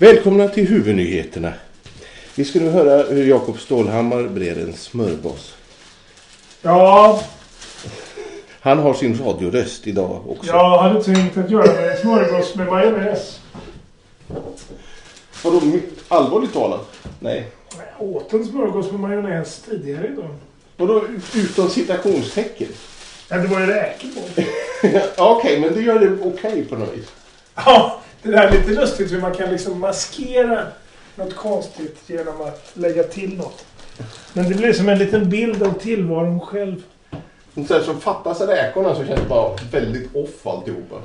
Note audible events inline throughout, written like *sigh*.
Välkomna till huvudnyheterna. Vi ska nu höra hur Jakob Stålhammar brer en smörgås. Ja, Han har sin radioröst idag också. jag hade tänkt att göra en smörgås med majonnäs. Vadå, allvarligt talat? Nej. Jag åt en smörgås med majonnäs tidigare idag. Vadå utan citationstecken? Ja, det var ju räkor på. *laughs* Ja, Okej, men det gör det okej på något vis. Ja, det där är lite lustigt hur man kan liksom maskera något konstigt genom att lägga till något. Men det blir som en liten bild av tillvaron själv. Men Sen så fattas räkorna så känns det bara väldigt off alltihopa.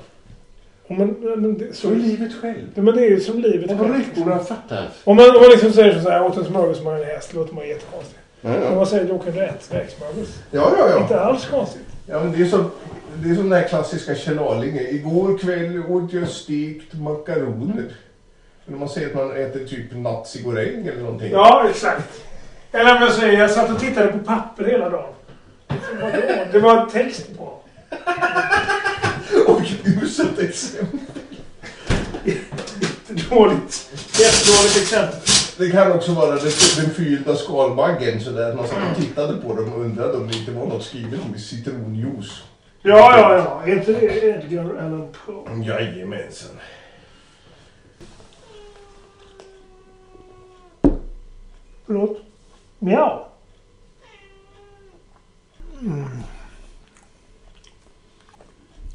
Men, men det, Så är livet själv. Ja, men det är ju som livet Och själv. räkorna fattas. Om man, om man liksom säger så här, åt en smörgås med majonnäs, det låter man jättekonstigt. Ja, ja, man säger, du åker en rätt räksmörgås. ja. ja, Inte alls konstigt. Ja, men det är som, det är som den här klassiska Kjell Arlinge. Igår kväll åt jag stekt makaroner. När man säger att man äter typ nazigoräng eller någonting. Ja, exakt. Eller om jag säger, jag satt och tittade på papper hela dagen. Det var text på. Och uselt exempel. Dåligt. Jättedåligt exempel. Det kan också vara den, den förgyllda skalbaggen. Så där att man satt och tittade på dem och undrade om det inte var något skrivet om citronjuice. Ja, ja, ja. Är inte det Edgar Allan Poe? Jajamensan. Förlåt? Miau. Mm.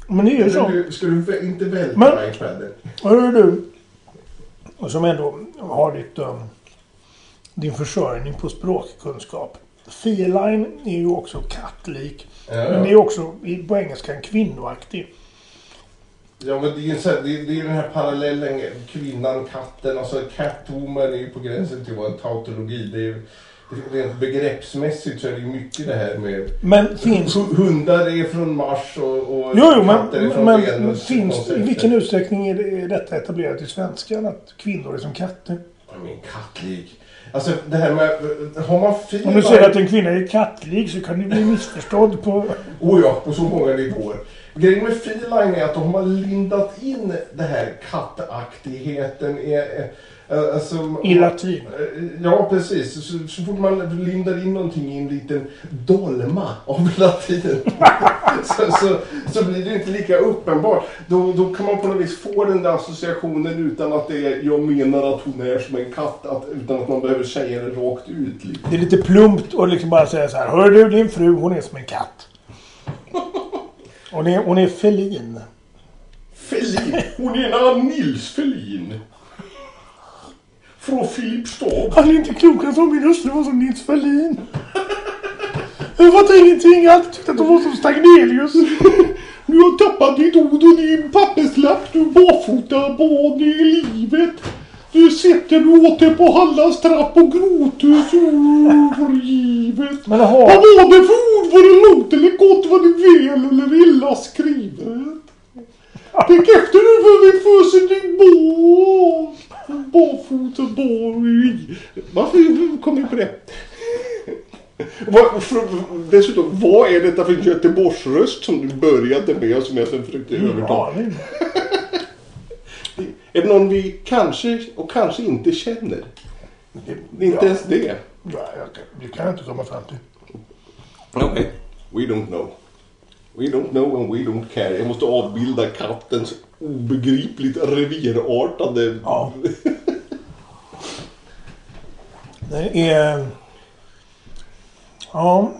Men det är ju så. Ska du, inte välta Men- iPaden? Hörru du. Och som ändå har ditt, um, din försörjning på språkkunskap. Feline är ju också kattlik. Ja, Men det är också på engelska en kvinnoaktig. Ja men det är ju så här, det, är, det är den här parallellen kvinnan, katten, alltså catwoman är ju på gränsen till vara en tautologi. Det är rent begreppsmässigt så är det mycket det här med Men finns... hu- hundar är från Mars och, och Jo, jo, katter är från men Venus. finns, i vilken utsträckning är, det, är detta etablerat i svenskan? Att kvinnor är som katter? Men kattlik. Alltså det här med, har man fin... Om du säger att en kvinna är kattlik så kan du bli missförstådd på... Oh ja, på så många nivåer. Grejen med feline är att de har lindat in det här kattaktigheten i... eh, Alltså, I latin. Eh, Ja, precis. Så, så fort man lindar in någonting i en liten dolma av *laughs* latin så, så, så blir det inte lika uppenbart. Då, då kan man på något vis få den där associationen utan att det är jag menar att hon är som en katt, att, utan att man behöver säga det rakt ut. Liksom. Det är lite plumpt och liksom bara säga så här. Hör du, din fru hon är som en katt. *laughs* Hon är, hon är felin. Felin, hon är en Nils Felin. Från Filipstad. Han är inte klok att min hustru var som Nils Ferlin. Jag fattar ingenting. Jag alltid tyckt att hon var som Stagnelius. Du har tappat ditt ord och din papperslapp. Du barfota barn i livet. Du sitter du åter på Hallands trapp och gråter så övergivet. Men Vad har... var det för ord? Var det långt eller gott? Var det väl eller illa skrivet? Tänk efter nu för vi föser din barn. Barfota i... Varför kom vi på det? Vad, för, dessutom, vad är detta för Göteborgsröst som du började med och som jag sen försökte överta? Är det någon vi kanske och kanske inte känner? Det inte ens det. Ja, kan, det kan jag inte komma fram till. Okej. We don't know. We don't know and we don't care. Jag måste avbilda kattens obegripligt revirartade... Ja. Det är... Ja.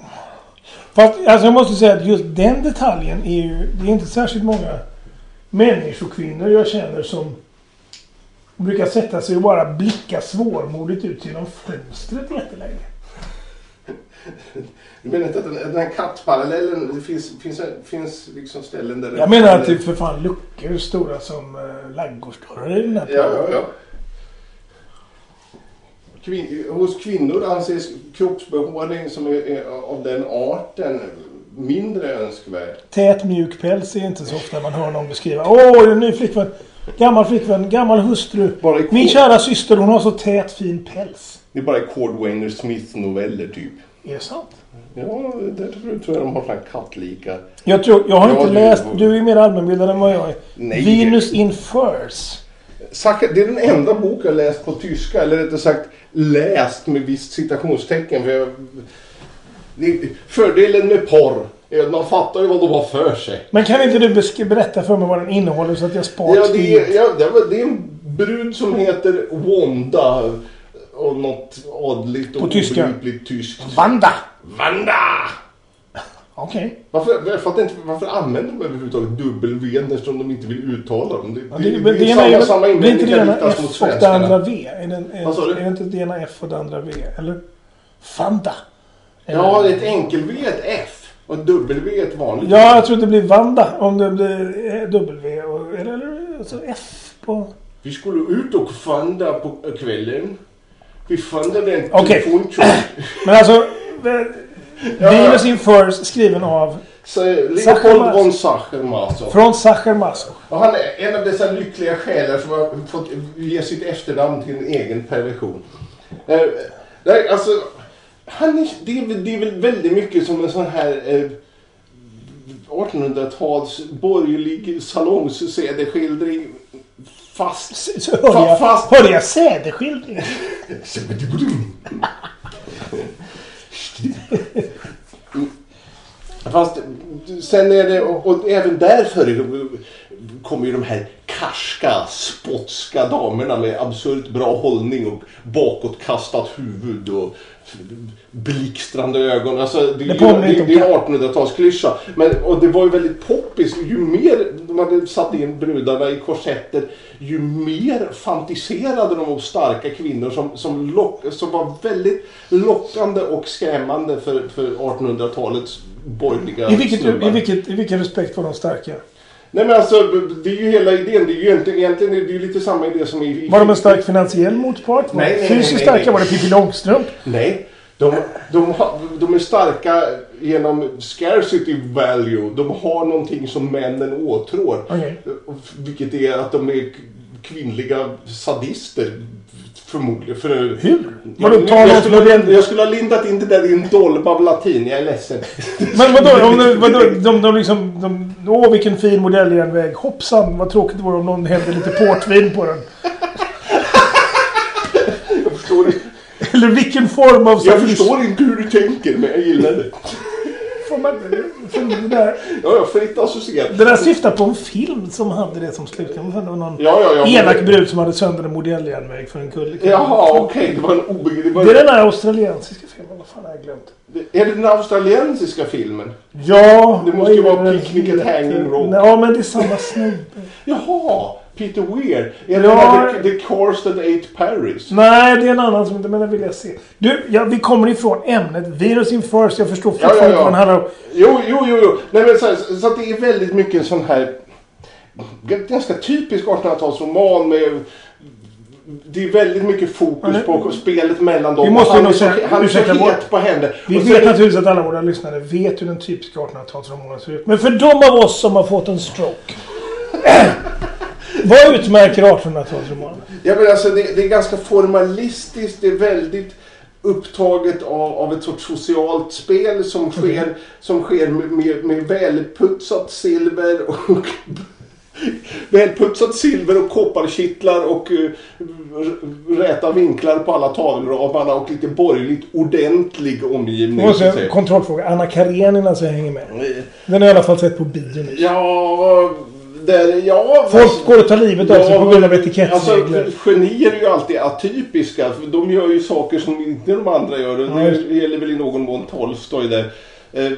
Fast alltså jag måste säga att just den detaljen är ju... Det är inte särskilt många människokvinnor jag känner som brukar sätta sig och bara blicka svårmodigt ut genom fönstret jättelänge. Du menar inte att den, den här kattparallellen, det finns, finns, finns liksom ställen där... Jag menar att det är för fan luckor stora som uh, ladugårdsdörrar i den här Ja, ja, ja. Kvin, hos kvinnor anses kroppsbehåring som är, är av den arten mindre önskvärd. Tät mjuk päls är inte så ofta man hör någon beskriva. Åh, en ny flickvän. Gammal flickvän, gammal hustru. Min kära syster, hon har så tät fin päls. Det är bara Cordwainer Smiths noveller typ. Är det sant? Ja, där tror jag de har sådana kattlika. Jag tror, jag har Ja, inte du- läst, du är mer allmänbildad än vad jag är. Nej. Venus in Furs. Sacher, det är den enda bok jag läst på tyska. Eller rättare sagt läst med visst citationstecken. För jag, fördelen med porr är att man fattar ju vad de har för sig. Men kan inte du berätta för mig vad den innehåller så att jag sparar Ja, det, är, ja, det är en brud som heter Wanda. Och något adligt och obegripligt tyskt. Vanda! Wanda! Okej. Varför, jag fattar inte, varför använder de överhuvudtaget W eftersom de inte vill uttala dem? Det, Ja, det, det, det, det är ena är samma, ju- samma blir inte invändning det kan ena riktas mot F och det andra svenskarna. V? Är det, är, Vad sa du? är det inte det ena F och det andra V? Eller? Fanta? Eller? Ja, ett enkel-V är ett F och ett W är ett vanligt Ja, jag tror det blir Vanda om det blir eh. Och, eller, eller alltså F på... Vi skulle ut och fanda på kvällen. Vi fandade en Okej. telefonkiosk. *laughs* Men alltså... *laughs* eh, Venus in Furs skriven av... Så Leopold Sachermaso. von Sachermaso. Från Sachermaso. Och han är en av dessa lyckliga själar som har fått ge sitt efternamn till en egen perversion. Eh, nej, alltså, han är, det, är, det är väl väldigt mycket som en sån här eh, 1800-tals borgerlig salongssädeskildring. Fast... Så, så hörde, jag, Fast- hörde jag sädeskildring? Fast sen är det, och, och även därför kommer ju de här karska, spotska damerna med absurt bra hållning och bakåtkastat huvud och blixtrande ögon. Alltså, det, är ju- det, det är en 1800-talsklyscha. Men, och det var ju väldigt poppis. Ju mer de hade satt in brudarna i korsetter, ju mer fantiserade de om starka kvinnor som, som, lock, som var väldigt lockande och skrämmande för, för 1800-talets borgerliga I, vilket, i, vilket, I vilken respekt var de starka? Nej men alltså, det är ju hela idén. Det är ju egentligen, egentligen är det ju lite samma idé som i... Var de en stark finansiell motpart? Nej, nej, Fysiskt nej, starka? nej. Var det Pippi Långstrump? Nej, de, de, de är starka genom scarcity value. De har någonting som männen åtrår. Okej. Vilket är att de är kvinnliga sadister. Förmodligen. För, Hur? Jag, ta jag, något skulle, jag skulle ha lindat in det där i en dolb av latin. Jag är ledsen. Men vadå? Om de, vadå de, de liksom... De, åh, vilken fin modelljärnväg. Hoppsan, vad tråkigt det vore om någon hällde lite portvin på den. Jag förstår, Eller vilken form av... jag förstår inte hur du tänker men jag gillar det. Får man, för det, där, Ja, jag fritt associerat. det där syftar på en film som hade det som slutligen. Det var någon Ja, ja, ja. men- elak brud som hade sönder en modelljärnväg för en kulle. Jaha, okej. Det var en obegriplig... Det är den här australiensiska filmen. Vad fan har jag glömt? Är det den australiensiska filmen? Ja! Det måste ju vara Picnic at? Hanging Rock. Ja, men det är samma snubbe. Jaha, Peter Weir. Är Ja. det den här The, the That Ate Paris? Nej, det är en annan som inte... Men den vill jag se. Du, ja, vi kommer ifrån ämnet. Virus in first. Jag förstår Ja, fortfarande ja, inte ja. vad den om. Jo, jo, jo. jo. Nej, men så, här, så att det är väldigt mycket en sån här ganska typisk 1800-talsroman med det är väldigt mycket fokus Men- på spelet mellan dem. Vi måste han nog säga- han är så het vår- på henne. Vi Och vet naturligtvis att alla våra lyssnare vet hur den typiska 1800-talsromanen ser ut. Men för de av oss som har fått en stroke. Vad utmärker 1800-talsromanen? Ja, men alltså, det, det är ganska formalistiskt. Det är väldigt upptaget av, av ett sorts socialt spel som sker, som sker med, med, med välputsat silver och *laughs* Välputsat silver och kopparkittlar och uh, räta vinklar på alla tavelramarna och lite borgerligt ordentlig omgivning. Och så kontrollfråga. Anna Karenina så hänger med. Den har jag i alla fall sett på bio. Ja, där, ja... Folk går och tar livet av sig på grund av Alltså, etikettsregler. genier är ju alltid atypiska. De gör ju saker som inte de andra gör. Och Ja, det just gäller väl i någon mån Tolstoj där. Eh,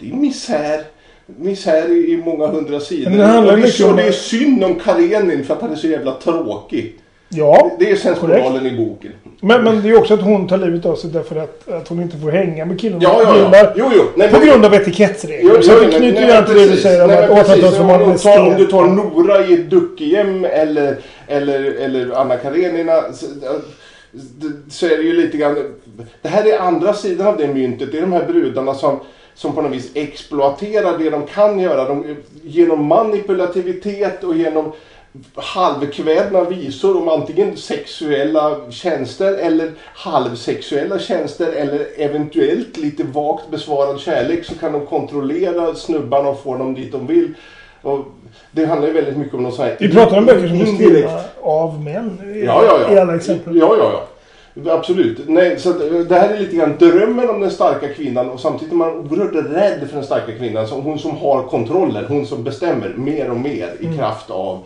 Det är misär. Misär i många hundra sidor. Men det handlar och det, är, mycket så, om- det är synd om Karenin för att han är så jävla tråkig. Ja, Det är sensmoralen i boken. men, men det är också att hon tar livet av sig därför att, att hon inte får hänga med killen Ja, ja, ja. Jo, jo. Nej, På men- grund av etikettsregler. Jo, så det knyter nej, ju an till det du precis. säger om Nej, att men precis. 1800-talsromanen Om är du tar- Om du tar Nora i duckgäng eller, eller, eller Anna Karenina så, så är det ju lite grann... Det här är andra sidan av det myntet. Det är de här brudarna som, som på något vis exploaterar det de kan göra. De, genom manipulativitet och genom halvkvädna visor om antingen sexuella tjänster eller halvsexuella tjänster eller eventuellt lite vagt besvarad kärlek så kan de kontrollera snubbarna och få dem dit de vill. Och det handlar ju väldigt mycket om någon sån här... Vi pratar om böcker som är skrivna av män i, Ja, ja, ja. i alla exempel. Ja, ja, ja. Absolut. Nej, så att det här är lite grann drömmen om den starka kvinnan och samtidigt är man oerhört rädd för den starka kvinnan. Så hon som har kontrollen, hon som bestämmer mer och mer Mm. i kraft av...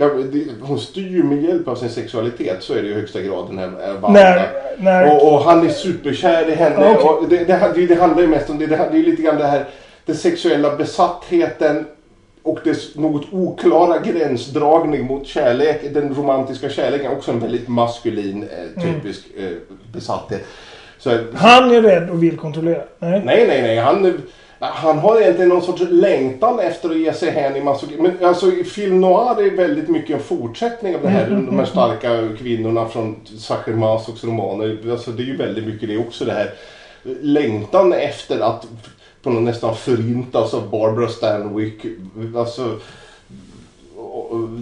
Ja, det, hon styr ju med hjälp av sin sexualitet, så är det i högsta grad den här eh, Wanda. Och, och han är superkär i henne. Och det, det, det, handlar ju mest om det. Det, är lite grann det här den sexuella besattheten och dess något oklara gränsdragning mot kärlek. Den romantiska kärleken också en väldigt maskulin eh, typisk eh, besatthet. Så, han är rädd och vill kontrollera. Nej. nej, nej, nej. Han, han har egentligen någon sorts längtan efter att ge sig hän i masochism. Men alltså film noir är väldigt mycket en fortsättning av det här. De här starka kvinnorna från Sacher Masochs romaner. Alltså det är ju väldigt mycket det också det här. Eh, längtan efter att på något nästan förintas av Barbara Stanwyck. Alltså,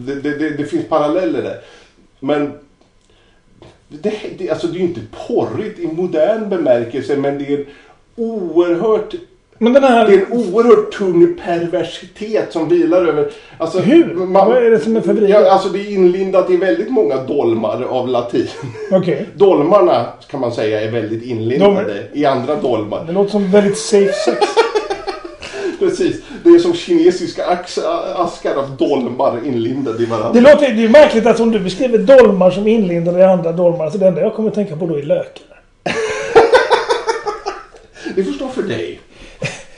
det, det, det, det finns paralleller där. Men det, det, alltså det är ju inte porrigt i modern bemärkelse men det är en oerhört men den det är här... en oerhört tung perversitet som vilar över... Alltså, Hur? Vad är det som är förvridet? Ja, alltså det är inlindat i väldigt många dolmar av latin. Okej. *laughs* Dolmarna kan man säga är väldigt inlindade i andra dolmar. Det låter som väldigt safe sex. *laughs* Precis. Det är som kinesiska askar av dolmar inlindade i varandra. Det låter det är märkligt att om du beskriver dolmar som inlindade i andra dolmar. Så det enda jag kommer att tänka på då är lökar. *laughs* Det får stå för dig.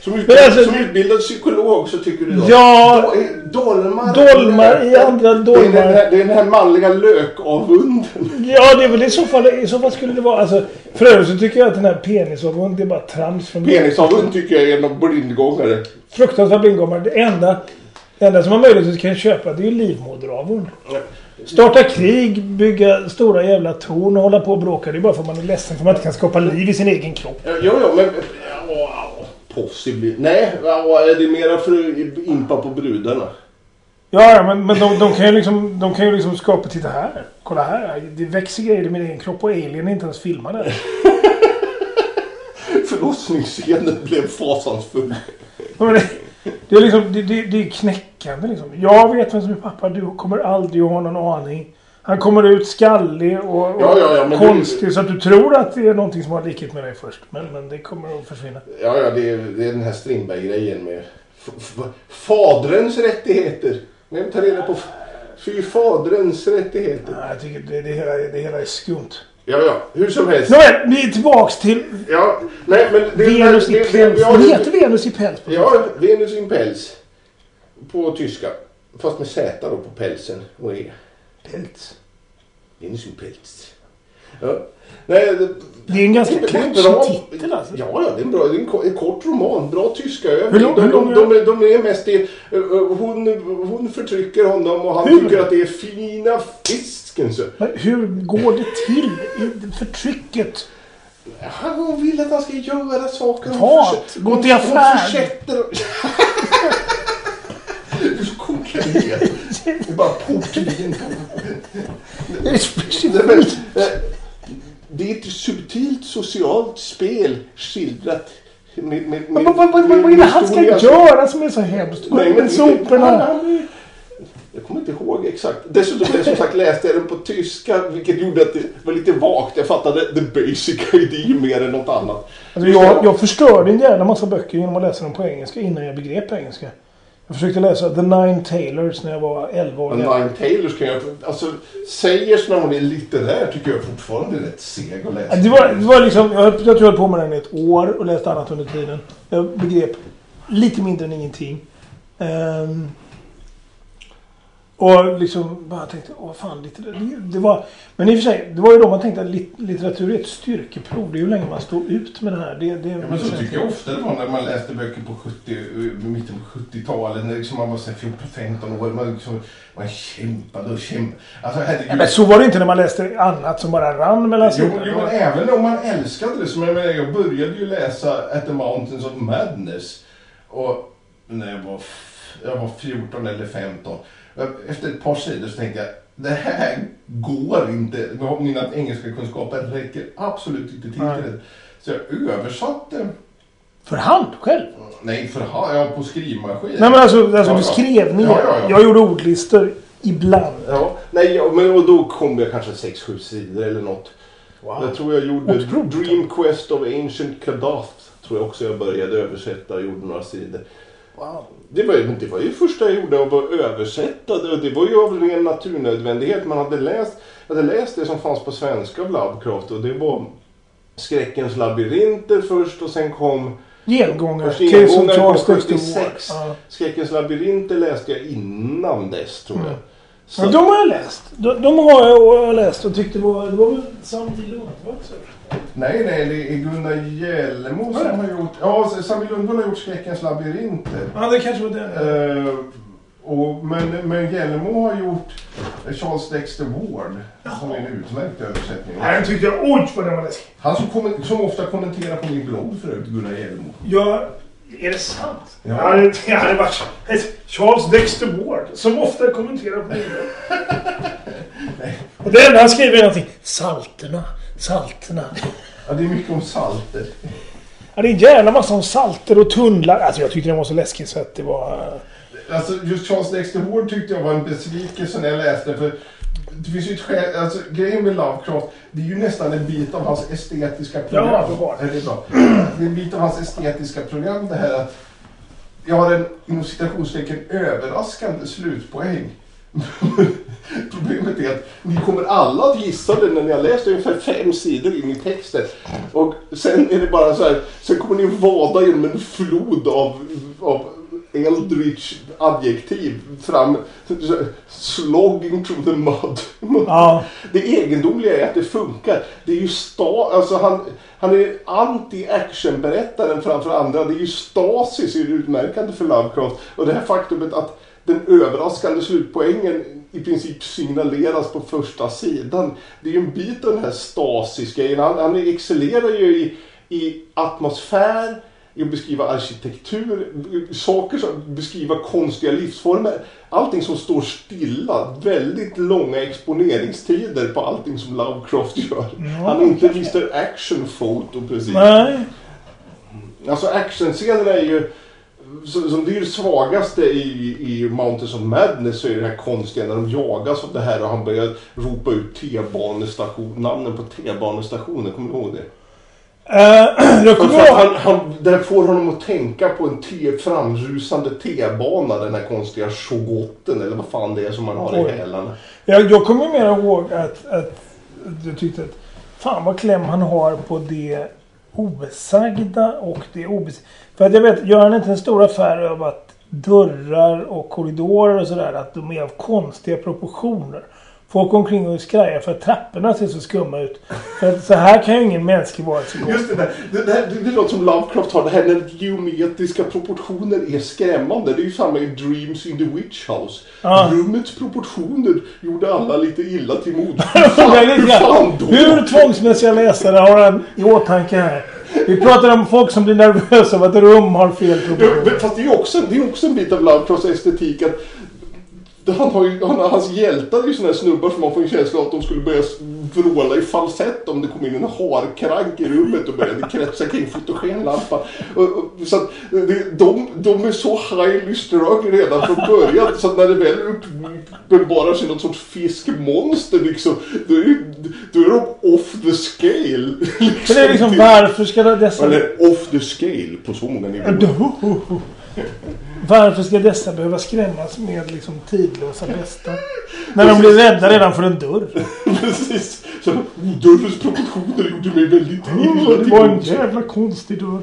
Som, utbildad, alltså, som utbildad psykolog så tycker du då? Ja. Do, dolmar. Dolmar i andra Det är, dolmar. den här, det är den här manliga lökavunden. Ja, det är väl i så fall, i så fall skulle det vara... Alltså, för övrigt så tycker jag att den här penisavund det är bara trams från Penisavund tycker jag är en blindgångare. Fruktansvärt blindgångare. Det enda, det enda som har möjlighet att kan köpa det är ju livmoderavund. Starta krig, bygga stora jävla torn och hålla på och bråka. Det är bara för att man är ledsen för att man inte kan skapa liv i sin egen kropp. Ja, jo, men... Possibly. Nej, är det mera för att impa på brudarna? Ja, men, men de, de kan ju liksom, de kan ju liksom skapa... Titta här. Kolla här. Det växer grejer i min egen kropp och Alien är inte ens filmade. *laughs* Förlossningsscenen blev fasansfull. Det, det är liksom, det, det, det är knäckande liksom. Jag vet vem som är pappa. Du kommer aldrig att ha någon aning. Han kommer ut skallig och, och Ja, ja, ja, konstig så att du tror att det är någonting som har likhet med dig först. Men, men det kommer att försvinna. Ja, ja, det är, det är den här Strindberg-grejen med faderns rättigheter. Vem tar reda på fy faderns rättigheter? Ja, jag tycker det, det, hela, det hela är skumt. Ja, ja, hur som helst. Nåväl, vi är tillbaks till Ja, nej, men det, Venus i det, det, päls. det- heter Venus i päls. på Ja, Venus in päls. På tyska. Fast med Z då på pälsen och E. Venus in päls. Ja. Nej, det, Det är en ganska det är en klatschig titel alltså. Ja, ja, det är en, bra, det är en, ko- en kort roman. Bra tyska Hur lång- De, hur de, lång de, är- är- de är mest i... eh, Hon, hon förtrycker honom och han Hur? tycker att det är fina fisken. Så. Men hur går det till förtrycket? Hon vill att han ska göra saker. Hon Hat. Gå till Hon Det är bara portvin. Det är Det, specifikt. men, eh, det är ett subtilt socialt spel skildrat med, med, Men vad, vad, vad, är det han ska göra som är så hemskt? Gå Nej, ut med soporna. Jag kommer inte ihåg exakt. Dessutom jag som sagt läste jag den på tyska vilket gjorde att det var lite vagt. Jag fattade the basic idea mer än något annat. Alltså jag, jag förstörde en jävla massa böcker genom att läsa dem på engelska innan jag begrep engelska. Jag försökte läsa The Nine Tailors när jag var 11 år gammal. Nine Tailors kan jag... Alltså, Sayers när hon är litterär tycker jag fortfarande är rätt seg att läsa. Det var, det var liksom, jag, jag tror jag höll på med den i ett år och läste annat under tiden. Jag begrep lite mindre än ingenting. Ehm, och liksom bara tänkte, åh fan, lite, det, var... Men i och för sig, det var ju då man tänkte att lit, litteratur är ett styrkeprov. Det är ju hur länge man står ut med det här. Det, det, Ja, men så tycker jag ofta det var när man läste böcker på 70, eh, mitten på 70-talet. När liksom man var 14-15 år. Man, liksom, man kämpade och kämpade. Alltså herregud. Ja, men så var det inte när man läste annat som bara rann mellan Jo, sidorna. jo, men även om man älskade det. Som jag, menar, jag började ju läsa At the Mountains of Madness. Och när jag var, jag var 14 eller 15. Efter ett par sidor så tänkte jag, det här går inte. Mina engelska kunskaper räcker absolut inte till Nej. Så jag översatte För hand själv? Nej, för ha, ja, på skrivmaskin. Nej men alltså, alltså Ja, du skrev ner. Ja, ja, ja. Jag gjorde ordlistor ibland. Ja, nej, ja, men och då kom jag kanske 6-7 sidor eller något. Wow. Jag tror jag gjorde Otroligt. Dream Quest of Ancient Kadath. Tror jag också jag började översätta och gjorde några sidor. Wow. Det var, det var ju första jag gjorde att översätta det. Var ju av ren naturnödvändighet. Man hade läst, hade läst det som fanns på svenska av Lovecraft. Och det var Skräckens labyrinter först och sen kom Gengångare. 76. Ward. Ja. Skräckens labyrinter läste jag innan dess tror jag. Mm. Så, Ja, de har jag läst. De, de har jag läst och tyckte det var... Det var väl samtidigt lugnt, var det inte så? Nej, nej, det är Gunnar Hjälmo som har gjort... Ja, Sami Lundvall har gjort Skräckens labyrinter. Ja, det kanske var den. Eh, och, men, men Hjälmo har gjort Charles Dexter Ward. Som är en utmärkt översättning. Nej, den tyckte jag... Oj, vad den var läskig. Han som, som ofta kommenterar på min blogg förut, Gunnar Hjälmo. Ja, är det sant? Ja. Ja. det, det hade varit Charles Dexter Ward som ofta kommenterar på bilder. *laughs* Och det enda han skriver är någonting. Salterna, salterna. Ja, det är mycket om salter. Ja, det är en jävla massa om salter och tunnlar. Alltså jag tyckte den var så läskig så att det var... Alltså just Charles Dexter Ward tyckte jag var en besvikelse när jag läste för det finns ju ett skäl, alltså grejen med Lovecraft, det är ju nästan en bit av hans estetiska program. Ja, det var det. Bra? Det är en bit av hans estetiska program det här att jag har en inom citationstecken överraskande slutpoäng. *laughs* Problemet är att ni kommer alla att gissa det när ni har läst ungefär fem sidor in i texten. Och sen är det bara så här, sen kommer ni att vada genom en flod av, av Eldritch adjektiv fram, slogging through the mud. Ja. Det egendomliga är att det funkar. Det är ju sta, alltså han, han är anti-action-berättaren framför andra. Det är ju stasis är utmärkande för Lovecraft. Och det här faktumet att den överraskande slutpoängen i princip signaleras på första sidan. Det är ju en bit av den här stasis-grejen. Han, han excellerar ju i, i atmosfär, i att beskriva arkitektur, saker som beskriva konstiga livsformer. Allting som står stilla. Väldigt långa exponeringstider på allting som Lovecraft gör. Han är inte Mr Action Photo precis. Nej. Alltså actionscenerna är ju som, det är det svagaste i, i Mountains of Madness så är det här konstiga när de jagas av det här och han börjar ropa ut T-banestation, namnen på T-banestationer, kommer du ihåg det? Uh, *clears throat* jag kommer ihåg... han, han, det får honom att tänka på en T, framrusande T-bana, den här konstiga Shogotten eller vad fan det är som man har Oj. i hälarna. Jag, jag kommer mer ihåg att, att du tyckte att fan vad kläm han har på det osagda och det är obesagda. För att jag vet, gör han inte en stor affär av att dörrar och korridorer och sådär, att de är av konstiga proportioner. Folk går omkring och skräjar för att trapporna ser så skumma ut. För så här kan ju ingen mänsklig varelse gå. Just det där, det, där, det, det låter som Lovecraft har det här när geometriska proportioner är skrämmande. Det är ju samma i Dreams in the Witch House. Ja. Rummets proportioner gjorde alla lite illa till mod. *laughs* Hur fan då? Hur tvångsmässiga läsare har han i åtanke här? Vi pratar om folk som blir nervösa av att rum har fel proportioner. men Fast det är ju också, det är också en bit av Lovecrafts estetik att han har ju, han, hans hjältar är ju sådana här snubbar som man får en känsla av att de skulle börja vråla i falsett om det kom in en harkrank i rummet och började kretsa kring fotogenlampan. Och, och, så att det, de, de är så highly strung redan från början så att när det väl uppenbarar sig något sorts fiskmonster liksom, då är, då är de off the scale. Så det är liksom varför ska dessa... Eller off the scale på så många nivåer. *laughs* Varför ska dessa behöva skrämmas med liksom tidlösa *laughs* bästa? När de blir rädda redan för en dörr. Precis. Så, dörrens proportioner gjorde mig väldigt illa Det var en jävla konstig dörr.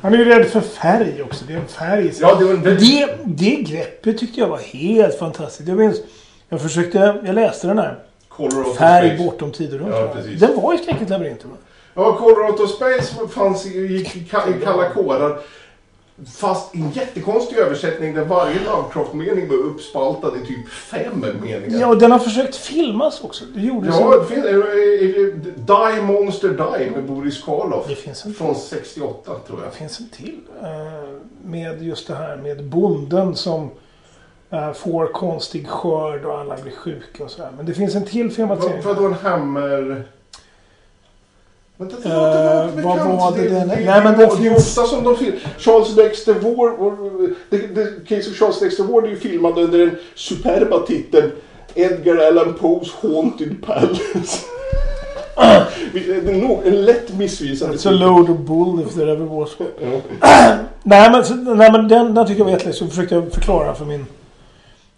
Han är ju rädd för färg också. Det är en färg. Ja, det var en väldigt... Det, det greppet tyckte jag var helt fantastiskt. Jag minns, jag försökte, jag läste den här. Färg bortom tid och rum. Ja. Den var i Skräckens labyrint. va? Ja, Color Out of Space fanns i, i, i kalla kårar. Fast i en jättekonstig översättning där varje Lovecraft-mening var uppspaltad i typ fem meningar. Ja, och den har försökt filmas också. Det gjordes Ja, det finns... eh, eh, Die Monster Die med Boris Karloff. Det finns en Från 68 tror jag. Det finns en till. eh, Med just det här med bonden som får konstig skörd och alla blir sjuka och sådär. Men det finns en till filmatisering. var en hammer... Vänta, Eh, vad var det det, den- det, Nej, men det, är ofta som de filmar. Charles Dexter Ward, Case of Charles Dexter Ward är ju filmad under den superba titeln Edgar Allan Poes Haunted Palace. *laughs* en lätt missvisande It's a load of bull if there ever was. *clears throat* Nej men, nej, men den, den tyckte jag var jätteläskig. Så försökte jag förklara för min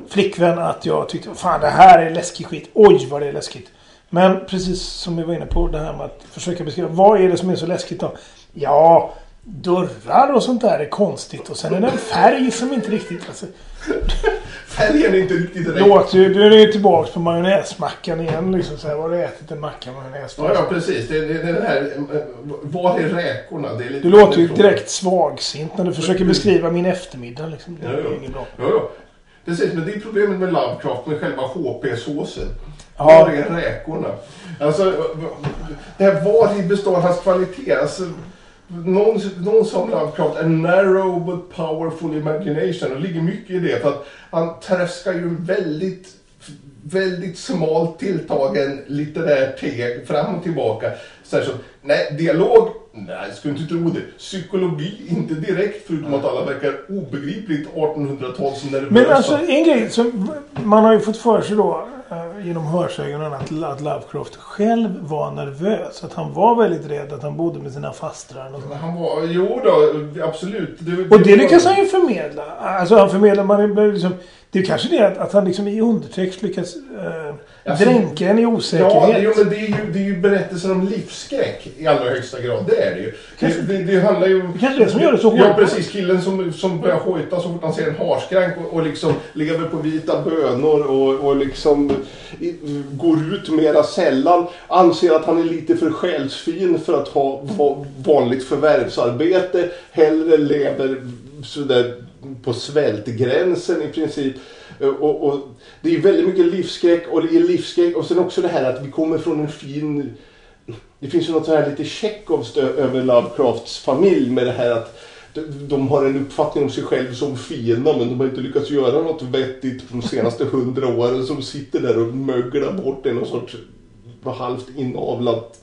flickvän att jag tyckte fan det här är läskig skit. Oj vad det är läskigt. Men precis som vi var inne på det här med att försöka beskriva. Vad är det som är så läskigt då? Ja, dörrar och sånt där är konstigt. Och sen är det en färg som inte riktigt... Alltså, *laughs* Färgen är inte riktigt rätt. låter ju... Du är tillbaka på majonnäsmackan igen. Liksom så här, var du ätit en macka med majonnäs? Ja, ja precis. Det, det, det är den här... eh, Var är räkorna? Det är lite Du låter ju direkt svagsint när du försöker beskriva min eftermiddag. Liksom. Det Ja, är ja. inget bra. Ja, ja. Precis, men det är problemet med Lovecraft med själva HP-såsen. Ja. Var är räkorna? Alltså, det här var i består hans kvalitet. Alltså, någon, någon som Lovecraft, a narrow but powerful imagination. Och det ligger mycket i det. För att han tröskar ju en väldigt, väldigt smalt tilltagen litterär teg fram och tillbaka. Så som, nej, dialog? Nej, skulle inte tro det. Psykologi? Inte direkt, förutom att alla verkar obegripligt 1800-talsnervösa. Men alltså en grej som man har ju fått för sig då genom hörsägnen att, att Lovecraft själv var nervös. Att han var väldigt rädd att han bodde med sina fastrar. Och, sånt. Han var, jo då, absolut. Det, och det lyckas han ju förmedla. Alltså han förmedlar, man liksom, det är kanske det att, att han liksom i undertext lyckas eh, Alltså, dränka en i Ja, osäkerhet. jo, men det är, ju, det är ju berättelser om livsskräck i allra högsta grad. Det är det ju. Kanske- det, det, det handlar ju... Kanske det som gör det så Ja, hårt. precis. Killen som, som börjar hojta så fort han ser en harskrank och, och liksom lever på vita bönor och, och liksom i, går ut mera sällan. Anser att han är lite för själsfin för att ha va, vanligt förvärvsarbete. Hellre lever sådär på svältgränsen i princip. Och, och det är väldigt mycket livsskräck och det är livsskräck och sen också det här att vi kommer från en fin... Det finns ju något så här lite Tjechovskt över Lovecrafts familj med det här att de, har en uppfattning om sig själv som fina men de har inte lyckats göra något vettigt de senaste hundra åren som sitter där och möglar bort en någon sorts halvt inavlat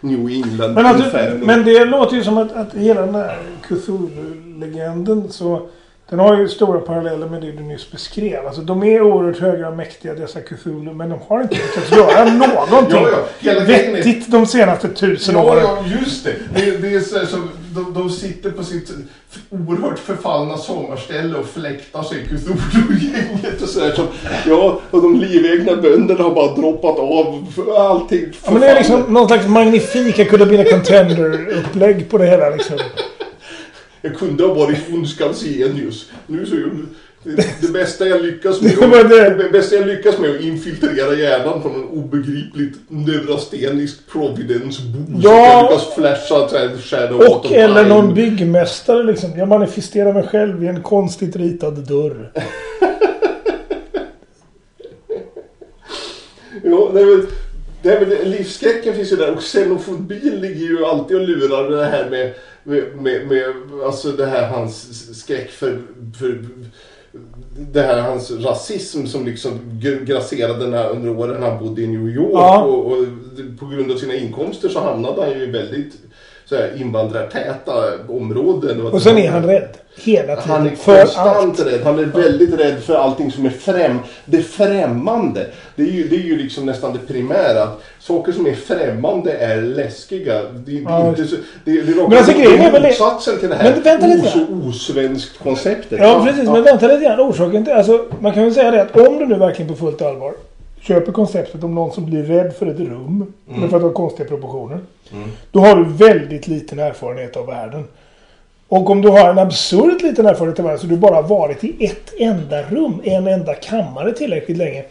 New England Men, alltså, men det låter ju som att, att hela den här Cthulhu-legenden så den har ju stora paralleller med det du nyss beskrev. Alltså de är oerhört höga och mäktiga dessa Cthulhu men de har inte lyckats göra *laughs* någonting Ja, ja. Vettigt de senaste tusen Ja, åren. ja, just det. Det, det är så som de, de sitter på sitt oerhört förfallna sommarställe och fläktar sig Cthulhu-gänget och sådär. Som, ja, och de livegna bönderna har bara droppat av allting. Ja, men det är liksom någon slags magnifika could have been a contender-upplägg på det hela liksom. Jag kunde ha varit ondskans genius. Nu så jag, det, det bästa jag lyckas med *laughs* var det. bästa jag lyckas med är att infiltrera hjärnan från en obegripligt neurastenisk providence-bo. Ja. Jag lyckas flasha så här Shadow Och eller Time. någon byggmästare liksom. Jag manifesterar mig själv i en konstigt ritad dörr. *laughs* Ja, nej, men, nej, men livsskräcken finns ju där och xenofobin ligger ju alltid och lurar det här med, med, med, med alltså det här hans skräck för, för det här hans rasism som liksom gr- grasserade när, under åren han bodde i New York Ja. och, och på grund av sina inkomster så hamnade han ju i väldigt så här, invandrartäta områden. att Och sen är han rädd. Hela tiden. han är för konstant allt. rädd. Han är väldigt rädd för allting som är främ det främmande. Det är, ju, det är ju liksom nästan det primära. Saker som är främmande är läskiga. Det, det, är Ja. inte så, det, det Men alltså, grejen är väl motsatsen till det här Men vänta lite os, osvenskt konceptet. Ja, precis. Men vänta lite grann. Orsaken till... Alltså, man kan väl säga det att om du nu verkligen på fullt allvar köper konceptet om någon som blir rädd för ett rum. Eller för att ha konstiga proportioner. Då har du väldigt liten erfarenhet av världen. Och om du har en absurt liten erfarenhet av världen så du bara varit i ett enda rum, en enda kammare tillräckligt länge.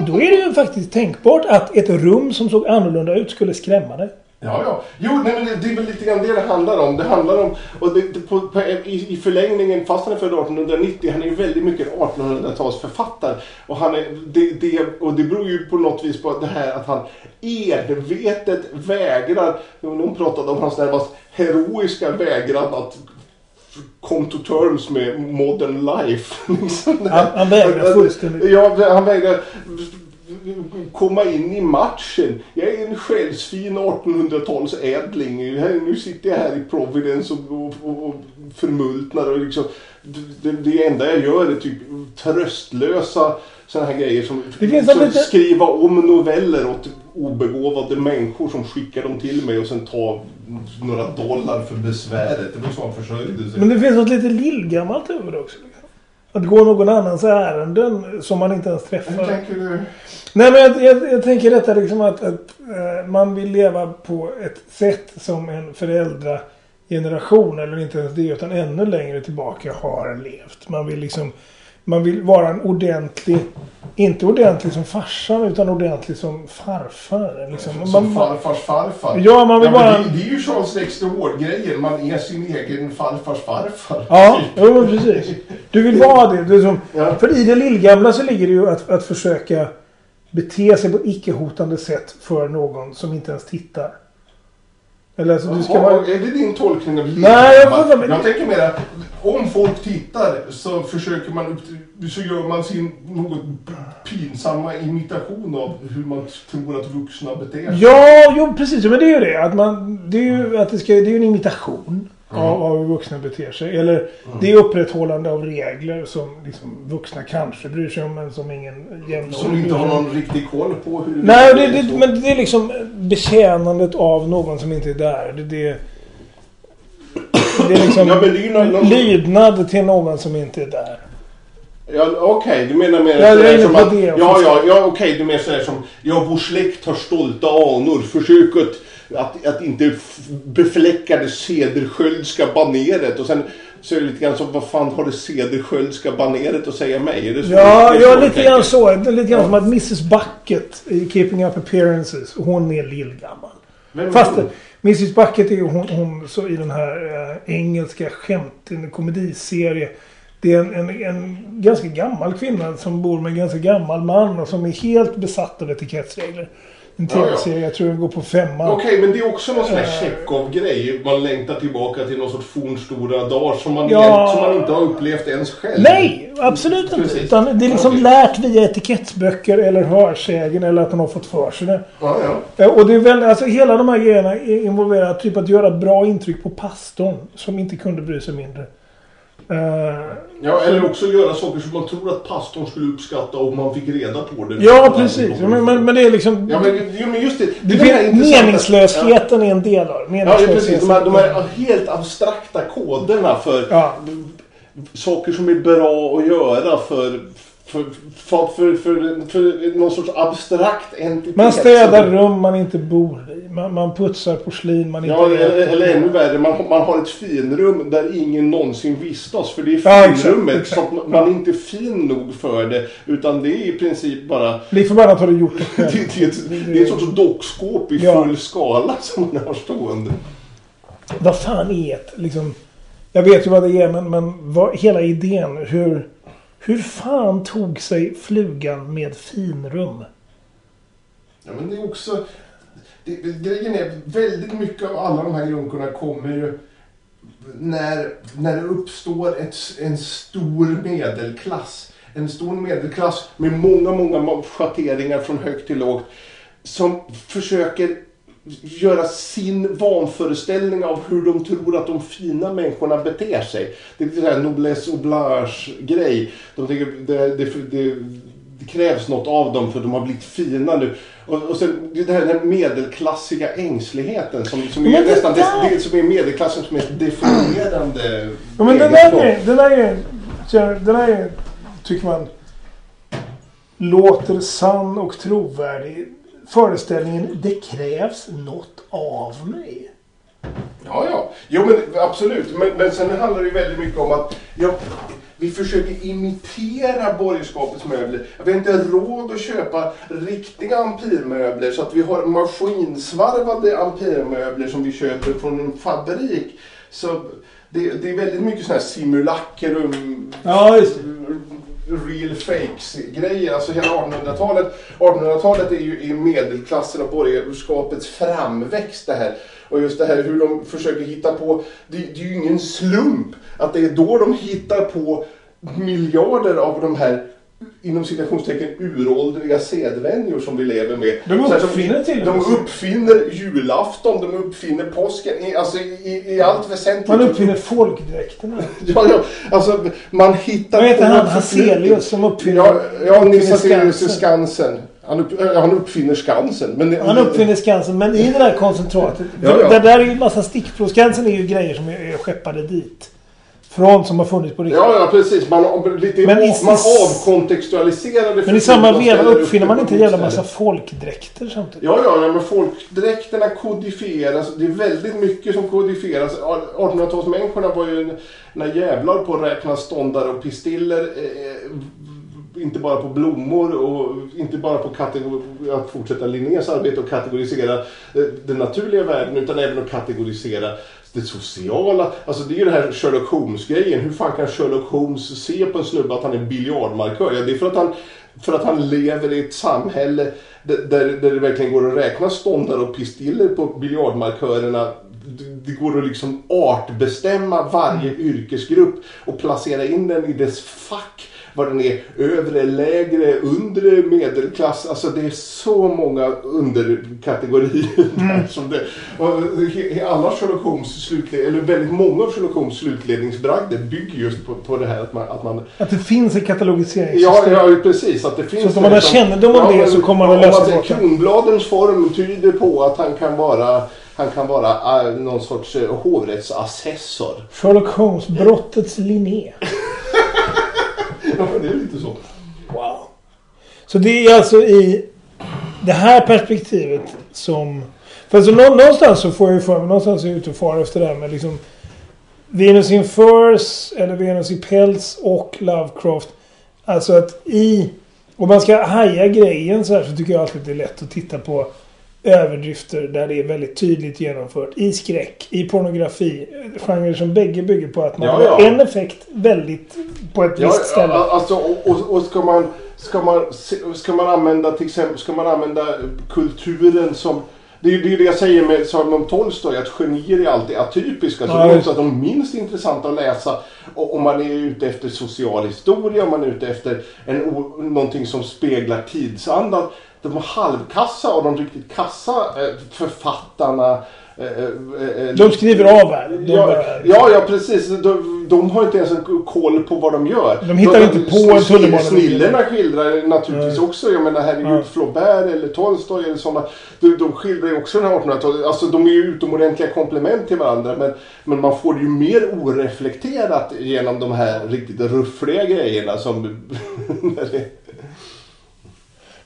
Då är det ju faktiskt tänkbart att ett rum som såg annorlunda ut skulle skrämma dig. Ja, ja. Jo, nej, men det, det är väl lite grann det det handlar om. Det handlar om, och det, det, på, på, i, i förlängningen, fast han är född 1890, han är ju väldigt mycket 1800-talsförfattare. Och, han är, det, det, och det beror ju på något vis på det här att han envetet vägrar, någon pratade om hans närmast heroiska vägran att come to terms med modern life. *laughs* Liksom. Han, han vägrar fullständigt. Ja, han vägrar komma in i matchen. Jag är en själsfin 1800-talsädling. Här- Nu sitter jag här i Providence och, och, och, förmultnar och liksom det, det enda jag gör är typ tröstlösa sådana här grejer som, som lite- skriva om noveller åt obegåvade människor som skickar dem till mig och sen ta några dollar för besväret. Det var så han försörjde sig. Men det finns något lite lillgammalt över det också. Att gå någon annans ärenden som man inte ens Hur träffar. tänker du? Nej men jag, jag, jag tänker detta liksom att, att eh, man vill leva på ett sätt som en föräldrageneration eller inte ens det utan ännu längre tillbaka har levt. Man vill liksom man vill vara en ordentlig, inte ordentlig som farsan utan ordentlig som farfar. Liksom. Som Man, farfars farfar. Ja, man vill men bara- det, det är ju Charles Dexter Ward-grejen. Man är sin egen farfars farfar. Ja, jo, precis. Du vill vara det. det som, Ja. För i det lillgamla så ligger det ju att, att försöka bete sig på icke-hotande sätt för någon som inte ens tittar. Eller alltså, du ska vara... Är det din tolkning av Nej, jag men- jag tänker mera, om folk tittar så försöker man, upp- så gör man sin något pinsamma imitation av hur man tror att vuxna beter sig. Ja, jo precis. Men det är ju det. Att man, det är ju att det ska, det är en imitation av, av hur vuxna beter sig. Eller det är upprätthållande av regler som liksom, vuxna kanske bryr sig om men som ingen jämnårig Som inte har någon riktig koll på hur Nej, det, det, men det är liksom betjänandet av någon som inte är där. Det, det, det är liksom Ja, ju någon- lydnad till någon som inte är där. Ja, okej, du menar mer Ja, sådär som att... det Ja, ja, ja okej, du menar sådär som... Ja, vår släkt har stolta anor. Försök att, att, att inte befläcka det cedersköldska baneret. Och sen så är det lite grann som, vad fan har det cedersköldska baneret att säga mig? Är det så? Ja, ja lite grann så. Lite grann som att Mrs Bucket i Keeping Up Appearances, hon är lillgammal. Fast hon? Mrs Bucket är ju hon, hon så i den här eh, engelska skämt, en komediserie. Det är en, en, en ganska gammal kvinna som bor med en ganska gammal man och som är helt besatt av etikettsregler. En Ja, ja. tv-serie, jag tror den går på femman. Okej, men det är också någon sån här. Tjechov-grej. Man längtar tillbaka till någon sorts fornstora dagar som man, Ja. som man inte har upplevt ens själv. Nej, absolut inte. Precis. Utan det är liksom Okej. lärt via etikettsböcker eller hörsägen eller att man har fått för sig det. Ja, ja. Eh, Och det är väl, alltså hela de här grejerna involverar typ att göra bra intryck på pastorn som inte kunde bry sig mindre. Eh, Ja, eller också göra saker som man tror att pastorn skulle uppskatta om man fick reda på det. ja, precis. Men, men, men det är liksom... Ja, men, jo, men just det. det det är meningslösheten är en del av det. Ja, ja precis. De här, de här helt abstrakta koderna för Ja. saker som är bra att göra för, för, för, för, för, för någon sorts abstrakt entitet. Man städar rum man inte bor i. Man, man putsar porslin man inte Ja, eller, eller ännu värre, man, man har ett finrum där ingen någonsin vistas. För det är Ja, exakt, finrummet, exakt. så att man är inte fin nog för det. Utan det är i princip bara... Lik förbannat har du gjort det *laughs* Det, själv. det, är ett- det är ett sorts dockskåp i Ja. full skala som man har stående. Vad fan är ett liksom... Jag vet ju vad det är men, men vad, hela idén. Hur, hur fan tog sig flugan med finrum? Ja, men det är också... Det, det, grejen är väldigt mycket av alla de här grunkorna kommer ju när, när det uppstår ett, en stor medelklass. En stor medelklass med många, många schatteringar från högt till lågt. Som försöker göra sin vanföreställning av hur de tror att de fina människorna beter sig. Det är lite såhär noblesse oblige-grej. De tänker det, det, det, det krävs något av dem för de har blivit fina nu. Och, och sen det här, den här medelklassiga ängsligheten som, som, är, det nästan, där- det, som är medelklassens mest definierande Ja, men den där är, den där är, den där är, tycker man, låter sann och trovärdig. Föreställningen, det krävs något av mig. Ja, ja. Jo, men absolut. Men, men sen handlar det ju väldigt mycket om att ja, vi försöker imitera borgerskapets möbler. Vi har inte råd att köpa riktiga ampirmöbler så att vi har maskinsvarvade ampirmöbler som vi köper från en fabrik. Så det, det är väldigt mycket sådana här simulacrum, Ja, just real fakes grejer. Alltså hela 1800-talet. 1800-talet är ju i medelklassen och borgerskapets framväxt det här. Och just det här hur de försöker hitta på. Det, det är ju ingen slump att det är då de hittar på miljarder av de här inom citationstecken uråldriga sedvänjor som vi lever med. De uppfinner till De uppfinner julafton, de uppfinner påsken, i, alltså i, i allt väsentligt. Man uppfinner folkdräkterna. *laughs* Ja, ja, alltså man hittar Vad heter han? Hazelius som uppfinner... Ja, ja Nils Hazelius i Skansen. Han, upp, han uppfinner Skansen. Men, Han uppfinner Skansen, men i det där koncentratet. Ja, ja. Det där är ju en massa stickprov. Skansen är ju grejer som är skeppade dit. Från som har funnits på riktigt. Ja, ja precis. Man, lite, Men i- man det. Men i samma veva uppfinner man inte en jävla massa folkdräkter samtidigt. Ja, ja, ja, men folkdräkterna kodifieras. Det är väldigt mycket som kodifieras. 1800-talsmänniskorna var ju när jävlar på att räkna ståndare och pistiller. Eh, inte bara på blommor och inte bara på att fortsätta Linnés arbete och kategorisera eh, den naturliga världen utan även att kategorisera det sociala. Alltså det är ju den här Sherlock Holmes-grejen. Hur fan kan Sherlock Holmes se på en snubbe att han är biljardmarkör? Ja, det är för att han, för att han lever i ett samhälle där, där, det verkligen går att räkna ståndare och pistiller på biljardmarkörerna. Det går att liksom artbestämma varje yrkesgrupp och placera in den i dess fack. Vad den är övre, lägre, undre medelklass. Alltså det är så många underkategorier. *laughs* där Som det, och alla Sherlock eller väldigt många av Sherlock Holmes slutledningsbragder bygger just på, på det här att man, att man Att det finns ett katalogiseringssystem. Ja, ja, precis. Att det finns Så att om man har kännedom om det så kommer man att lösa bort det. Kronbladens form tyder på att han kan vara, han kan vara äh, någon sorts äh, hovrättsassessor. Sherlock Holmes, brottets Linné. *laughs* *laughs* Ja, men det är lite så. Wow. Så det är alltså i det här perspektivet som... För alltså någonstans så får jag ju för mig, någonstans är jag ute och far efter det här med liksom Venus in Furs eller Venus i päls och Lovecraft. Alltså att i... Om man ska haja grejen så här så tycker jag alltid att det är lätt att titta på överdrifter där det är väldigt tydligt genomfört. I skräck, i pornografi. Genrer som bägge bygger på att man Ja, har ja. en effekt väldigt på ett Ja, visst ställe. ja, alltså, och, och, och ska, man, ska, man, ska man använda till exempel, ska man använda kulturen som det är ju det, jag säger med Salomon Tolstoj, att genier är alltid atypiska. Så Ja, det är också att de minst intressanta att läsa och, om man är ute efter social historia, om man är ute efter en, någonting som speglar tidsandan. De halvkassa och de riktigt kassa eh, författarna eh, eh, De skriver av världen. De Ja, ja, ja, precis. De, de har inte ens en koll på vad de gör. De hittar inte på en tunnelbana- Snillena skildrar naturligtvis Nej. också. Jag menar herregud, Ja. Flaubert eller Tolstoj eller sådana. De, de skildrar ju också den här 1800-talet. Alltså de är ju utomordentliga komplement till varandra. Men, men man får det ju mer oreflekterat genom de här riktigt ruffliga grejerna som... *laughs*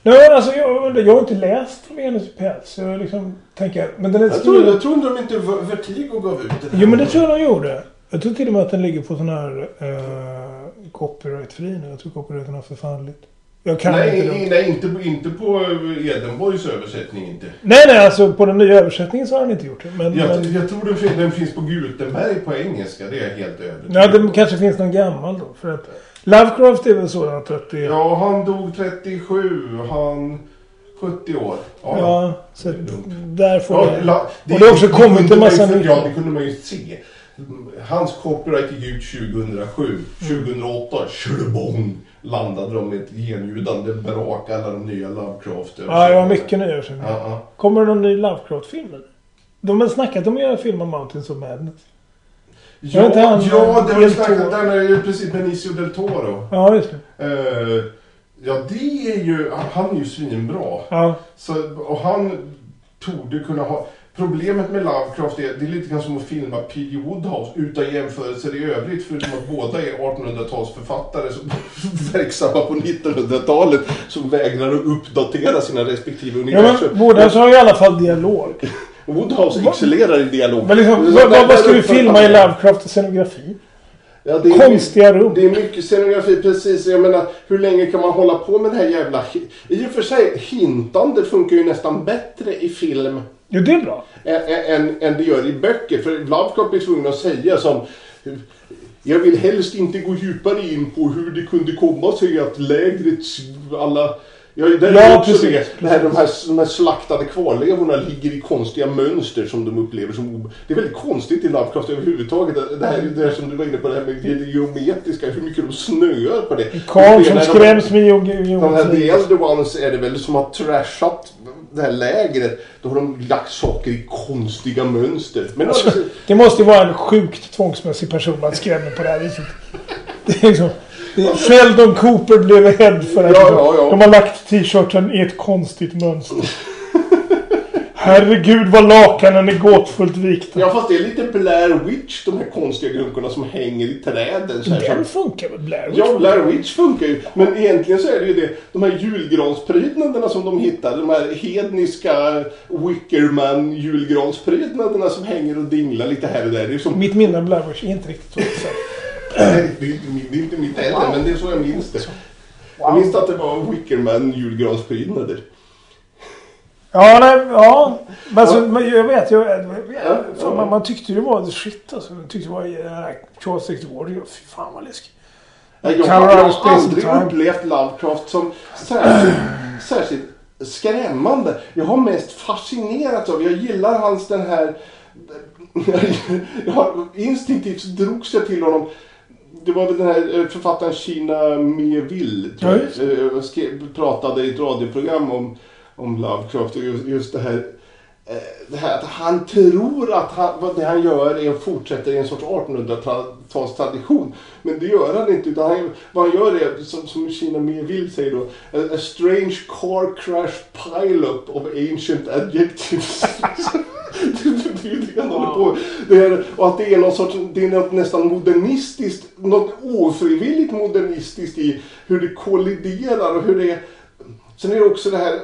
Nej, alltså jag, jag har inte läst Venus päls. Jag liksom tänker... Men den är jag, tror, jag tror inte de inte Vertigo gav ut den. Jo, men det tror jag de gjorde. Jag tror till och med att den ligger på sån här uh, copyright-fri nu. Jag tror copyrighten har förfallit. Jag kan Nej, inte nej, nej inte, inte på Edenborgs översättning inte. Nej, nej, alltså på den nya översättningen så har den inte gjort det. Men, Jag, men jag tror den, den finns på Gutenberg på engelska, det är jag helt övertygad ja, det kanske finns någon gammal då. För att Lovecraft är väl att det... Ja, han dog 37, han 70 år. Ja, Ja, så Det där får Ja, la, Och det har också det kommit en massa ju-. Ja, det kunde man ju se. Hans copyright gick ut 2007. Mm. 2008, tjolibong, landade de med ett genljudande brak, alla de nya Lovecraft. Ja, det var mycket nya. Ja, ja. Kommer det någon ny Lovecraft-film? De har snackat om att göra film om Mountains of Madness. Ja, inte han- ja, det har vi snackat? Den är ju precis Benicio del Toro. Ja, just det. Eh, ja, det är ju... Han är ju svinbra. Ja. Så, och han torde kunna ha... Problemet med Lovecraft är det är lite grann som att filma P.G. Woodhouse utan jämförelser i övrigt förutom att båda är 1800-talsförfattare som *laughs* verksamma på 1900-talet som vägrar att uppdatera sina respektive Ja, universum. men båda så har i alla fall dialog. Woodhouse excellerar i dialog. Men liksom, vad, vad, vad ska uppfattar filma i Lovecraft och scenografi? Ja, det är Konstiga rum. Det är mycket scenografi, precis. Jag menar, hur länge kan man hålla på med det här jävla... I och för sig, hintande funkar ju nästan bättre i film Jo, det är bra. än, än, än det gör i böcker. För Lovecraft är tvungen att säga som... Jag vill helst inte gå djupare in på hur det kunde komma sig att lägrets alla Ja, Ja, precis, det. här, de, här, de här slaktade kvarlevorna ligger i konstiga mönster som de upplever som Det är väldigt konstigt i Lovecraft överhuvudtaget. Det här, det här som du var inne på, det här med det geometriska, hur mycket de snöar på det. Karl som När de- skräms med De här geometri. The Elder Ones är det väl som har trashat det här lägret. Då har de lagt saker i konstiga mönster. Men alltså, Det måste ju vara en sjukt tvångsmässig person man skrämmer på det här viset. Det är liksom, Sheldon Cooper blev rädd för att Ja, ja, ja. de har lagt t-shirten i ett konstigt mönster. Herregud vad lakanen är gåtfullt vikta. ja, fast det är lite Blair Witch, de här konstiga grunkorna som hänger i träden. Så här, Den funkar väl Blair Witch? Ja, Blair Witch funkar ju. Men egentligen så är det ju det. De här julgransprydnaderna som de hittar. De här hedniska Wickerman julgransprydnaderna som hänger och dinglar lite här och där. Det är som... Mitt minne av Blair Witch är inte riktigt så. Nej, *clears throat* det är inte mitt- det är inte mitt heller, men det är så jag minns det. Jag minns att det var Wickerman julgransprydnader. Ja, nej, ja. Men Alltså, men jag vet, jag, jag, Ja, fan, ja. Man, man tyckte det var shit alltså. Jag tyckte det var den här Charles Dexter Ward. Fy fan vad läskigt. Jag, har- jag aldrig upplevt Lovecraft som särskilt, särskilt skrämmande. Jag har mest fascinerats av, jag gillar hans den här... *laughs* Jag har, instinktivt drogs jag till honom. Det var väl den här eh, författaren Kina Mieville, tror Ja, jag, eh, skrev, pratade i ett radioprogram om, om Lovecraft och just, just det här eh, det här att han tror att han, vad det han gör är att fortsätta i en sorts 1800-talstradition. Men det gör han inte. Utan han, vad han gör är, som, som Kina Mieville säger då, a, a strange car crash pile-up of ancient adjectives. *laughs* han håller på det är, Och att det är någon sorts, det är något nästan modernistiskt, något ofrivilligt modernistiskt i hur det kolliderar och hur det är. Sen är det också det här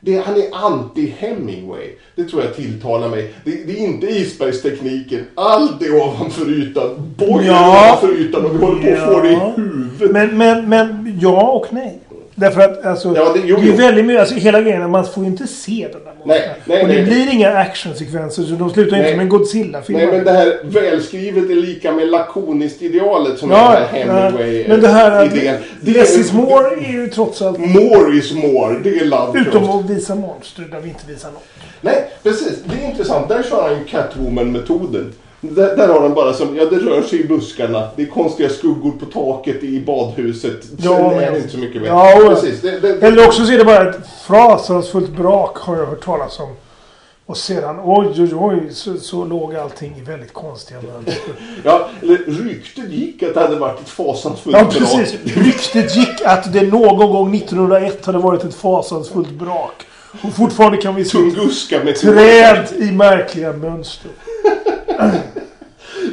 det, han är anti-Hemingway. Det tror jag tilltalar mig. Det, det är inte isbergstekniken. Allt är ovanför ytan. Bojen Ja. ovanför ytan och vi håller på att få det i huvudet. Men, men, men ja och nej. Därför att alltså, Ja, det- jo, det är väldigt mycket, alltså hela grejen man får ju inte se den där. Nej, nej, Och det nej. blir inga actionsekvenser så de slutar inte Nej. som en Godzilla-film. Nej men det här välskrivet är lika med lakoniskt idealet som Ja, är den här Hemingway men det här att idén. Det Less is more är ju trots allt More is more. Det är Lovecraft. utom att visa monster där vi inte visar något. Nej, precis. Det är intressant. Där kör han ju Catwoman-metoden. Där, där har han bara som, ja det rör sig i buskarna. Det är konstiga skuggor på taket i badhuset. Sen Ja, är men- det inte så mycket mer. Ja, och- precis. Det, det, Eller också så är det bara ett fasansfullt brak har jag hört talas om. Och sedan, oj oj oj, så, så låg allting i väldigt konstiga mönster. ja, eller ryktet gick att det hade varit ett fasansfullt Ja, brak. precis. Ryktet gick att det någon gång 1901 hade varit ett fasansfullt brak. Och fortfarande kan vi se Tunguska med träd i märkliga mönster.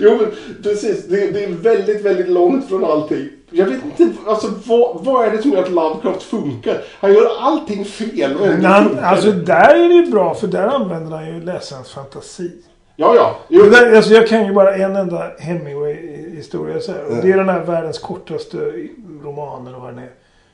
Jo, men precis. Det, det är väldigt, väldigt långt från allting. Jag vet inte, alltså vad, vad är det som gör att Lovecraft funkar? Han gör allting fel och Men ändå han, alltså där är det ju bra för där använder han ju läsarens fantasi. Ja, ja. Jo, där, alltså jag kan ju bara en enda Hemingway-historia. Och det är den här världens kortaste roman eller vad den är.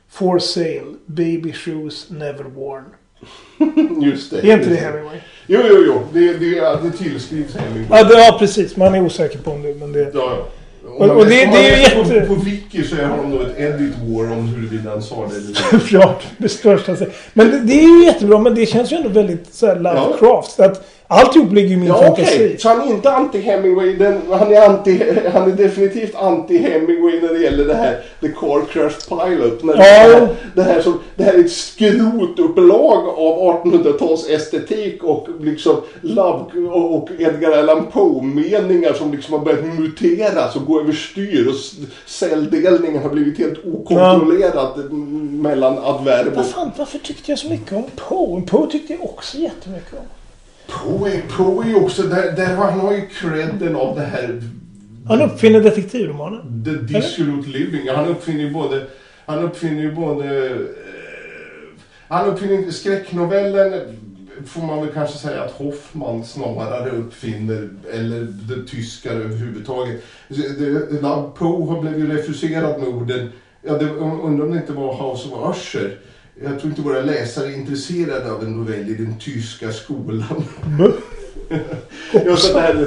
For sale, baby shoes never worn. *laughs* just det. Är inte det Hemingway? Jo, jo, jo. Det, det, det tillskrivs Hemingway. Ja, det, ja precis. Man är osäker på om det. Men det... Ja, ja. Och- man och det- det är ju jätte- På, på Wiki så har de nog ett edit war om huruvida han sa det eller inte. *laughs* ja, det största. Men det, det är ju jättebra. Men det känns ju ändå väldigt så här Lovecraft. Att alltihop ligger i min Ja, fantasi. Så han är inte anti-Hemingway. Den, han, är anti, *laughs* han är definitivt anti-Hemingway när det gäller det här The Car Crash Pilot. När Ja. det, här, det, här som, det här är ett skrotupplag av 1800-tals estetik och liksom Love och, Edgar Allan Poe-meningar som liksom har börjat muteras och gå överstyr. Och celldelningen har blivit helt okontrollerad m- mellan adverb och Vad fan, varför tyckte jag så mycket om Poe? Poe tyckte jag också jättemycket om. Poe, Poe också, där, där han har ju credden av det här Han uppfinner detektivromanen. The Dissolute Living. Han uppfinner ju både... Han uppfinner ju både... Eh, han uppfinner skräcknovellen får man väl kanske säga att Hoffman snarare uppfinner, eller det tyskar överhuvudtaget. Poe har blivit refuserad med orden, ja, det, undrar om det inte var House of Usher. Jag tror inte våra läsare är intresserade av en novell i den tyska skolan. *laughs* Jag har sett det här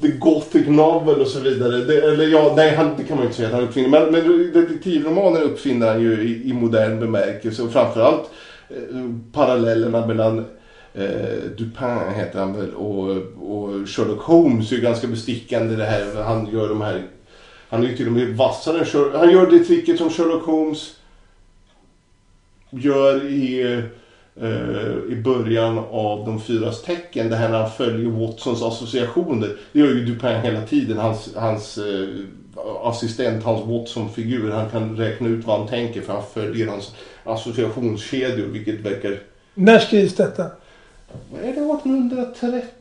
The Gothic Novel och så vidare. Det, eller ja, nej han, det kan man ju inte säga att han uppfinner. Men, men detektivromaner uppfinner han ju i, i modern bemärkelse. Och framförallt eh, parallellerna mellan eh, Dupin heter han väl och, och Sherlock Holmes är ju ganska bestickande det här. Han gör de här han är ju till och med vassare än Sherlock Han gör det tricket som Sherlock Holmes gör i, eh, i början av De fyras tecken. Det här när han följer Watsons associationer. Det gör ju Dupin hela tiden. Hans, hans eh, assistent, hans Watson-figur. Han kan räkna ut vad han tänker för han följer hans associationskedjor. Vilket verkar... När skrivs detta? Är det?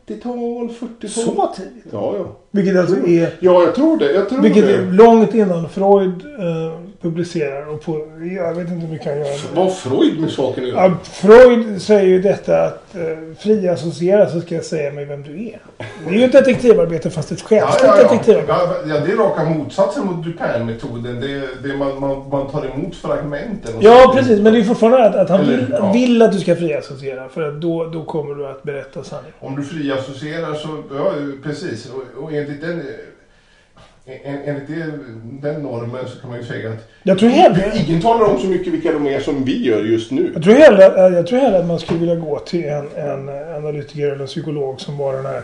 1830-tal, 40-tal? Så tidigt? Ja, ja. Vilket alltså är... Ja, jag tror det. Jag tror Vilket det. är långt innan Freud eh, publicerar. Och på, jag vet inte hur mycket han gör. Vad har Freud med saken att göra? Ja, Freud säger ju detta att eh, friassociera så ska jag säga mig vem du är. Det är ju ett detektivarbete fast ett Ja, självständigt ja, ja. detektivarbete. Ja, ja, det är raka motsatsen mot Dupin-metoden. Det är, det är man, man, man tar emot fragmenten. och Ja, precis. Men det är fortfarande att, att han Eller, vill, ja. vill att du ska friassociera. För att då, då kommer du att berätta sanningen. Om du friassocierar så, ja precis. Och, och enligt den... en- Enligt det, den normen så kan man ju säga att Jag tror hellre, ingen talar om så mycket vilka de är som vi gör just nu. jag tror hellre, eh, jag tror hellre att man skulle vilja gå till en, en analytiker eller en psykolog som var den här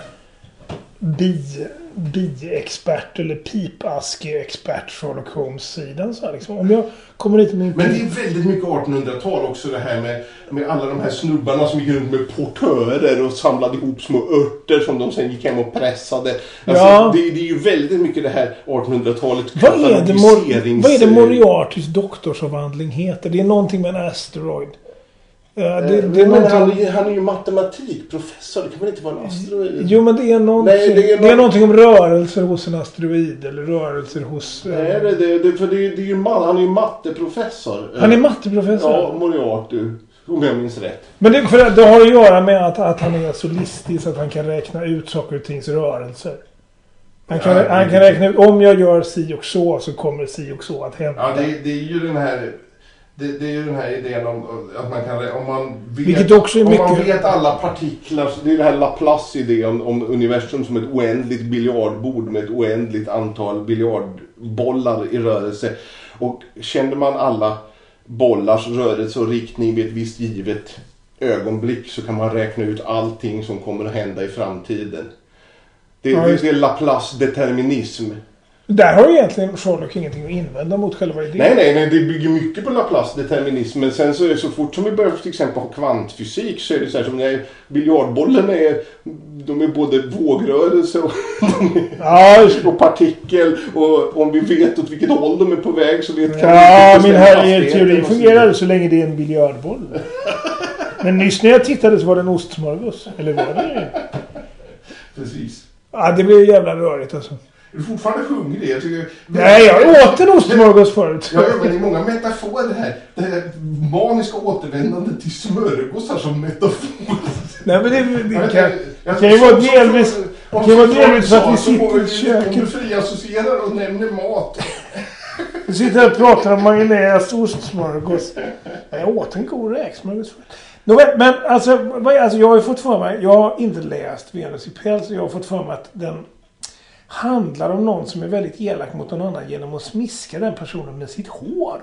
bi, bi-expert eller pipaske-expert Sherlock Holmes-sidan. Så här, liksom. Om jag kommer hit med min Men det är väldigt mycket 1800-tal också det här med, med alla de här snubbarna som gick runt med portörer och samlade ihop små örter som de sen gick hem och pressade. Alltså, Ja. det, det är ju väldigt mycket det här 1800-talet Vad är det, Mor- katalogiserings- vad är det Moriartys doktorsavhandling heter? Det är någonting med en asteroid. Ja, det, det är Eh, men han, någonting... är, han är ju matematikprofessor, det kan väl inte vara en asteroid? Jo men det är någonting, Nej, det det, är är någon- någonting om rörelser hos en asteroid eller rörelser hos... eh, Nej, det, det, det, för det, är- det är ju, ma- han är ju matteprofessor. Han är matteprofessor. Ja, Moriarty. Om jag minns rätt. Men det, för det har att göra med att, att han är så listig så att han kan räkna ut saker och tings rörelser. Han kan, Ja, han kan räkna ut om jag gör si och så så kommer si och så att hända. Ja, det, det är ju den här... Det, det är ju den här idén om att man kan... Om man vet, om man mycket- vet alla partiklar. Så det är det här Laplace idén om, universum som ett oändligt biljardbord med ett oändligt antal biljardbollar i rörelse. Och känner man alla bollars rörelse och riktning vid ett visst givet ögonblick så kan man räkna ut allting som kommer att hända i framtiden. Det, Ja, det är Laplace determinism. Där har ju egentligen Sherlock ingenting att invända mot själva idén. Nej, nej, nej, det bygger mycket på Laplace determinism. Men sen så är det så fort som vi börjar till exempel ha kvantfysik så är det så här som när biljardbollen är, de är både vågrörelse och, Ja, och partikel. Och om vi vet åt vilket håll de är på väg så vet kan Ja, min herre, er teori fungerar så länge det är en biljardboll. Men nyss när jag tittade så var det en ostsmörgås. Eller var det Precis. Ja, det blir jävla rörigt alltså. Är du fortfarande hungrig? Jag tycker... Nej, jag åt en ostsmörgås förut. Ja, men det är många metaforer här. Det här maniska återvändandet till smörgåsar som metafor. Nej, men det, det kan... jag- kan ju vara delvis- det kan vara delvis för att vi sitter i köket. Om du friassocierar och nämner mat. Vi sitter här och pratar om majonnäs och ostsmörgås. Jag åt en god räksmörgås förut. Nåväl, men alltså, är- alltså jag har ju fått för mig, jag har inte läst Venus i päls jag har fått för mig att den handlar om någon som är väldigt elak mot någon annan genom att smiska den personen med sitt hår.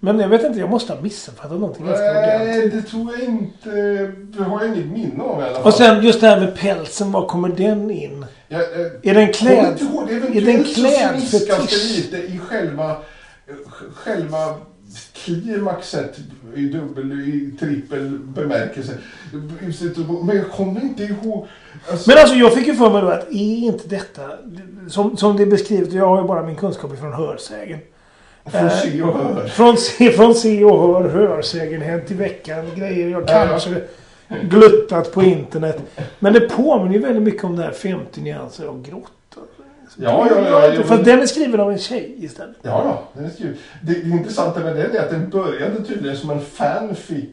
Men jag vet inte, jag måste ha missuppfattat någonting ganska Nej, ordentligt. det tror jag inte. Det har jag inget minne av i alla fall. Och sen just det här med pälsen, var kommer den in? Jag, jag, Är det en kommer kläd... inte ihåg, är det en eventuellt så smiskas klädfetisch? lite i själva, själva klimaxet i dubbel, i trippel bemärkelse. Men jag kommer inte ihåg. Alltså, Men alltså jag fick ju för mig då att är inte detta, som, som det är beskrivet, jag har ju bara min kunskap från hörsägen. från se och hör. Från se, från se och hör, hörsägen, hänt i veckan, grejer jag Ja. kanske gluttat på internet. Men det påminner ju väldigt mycket om det här 50 nyanser av grått. Ja, ja, ja. ja, Fast den är skriven av en tjej istället. Ja, ja. Den är skriven. Det, det intressanta med den är att den började tydligen som en fanfic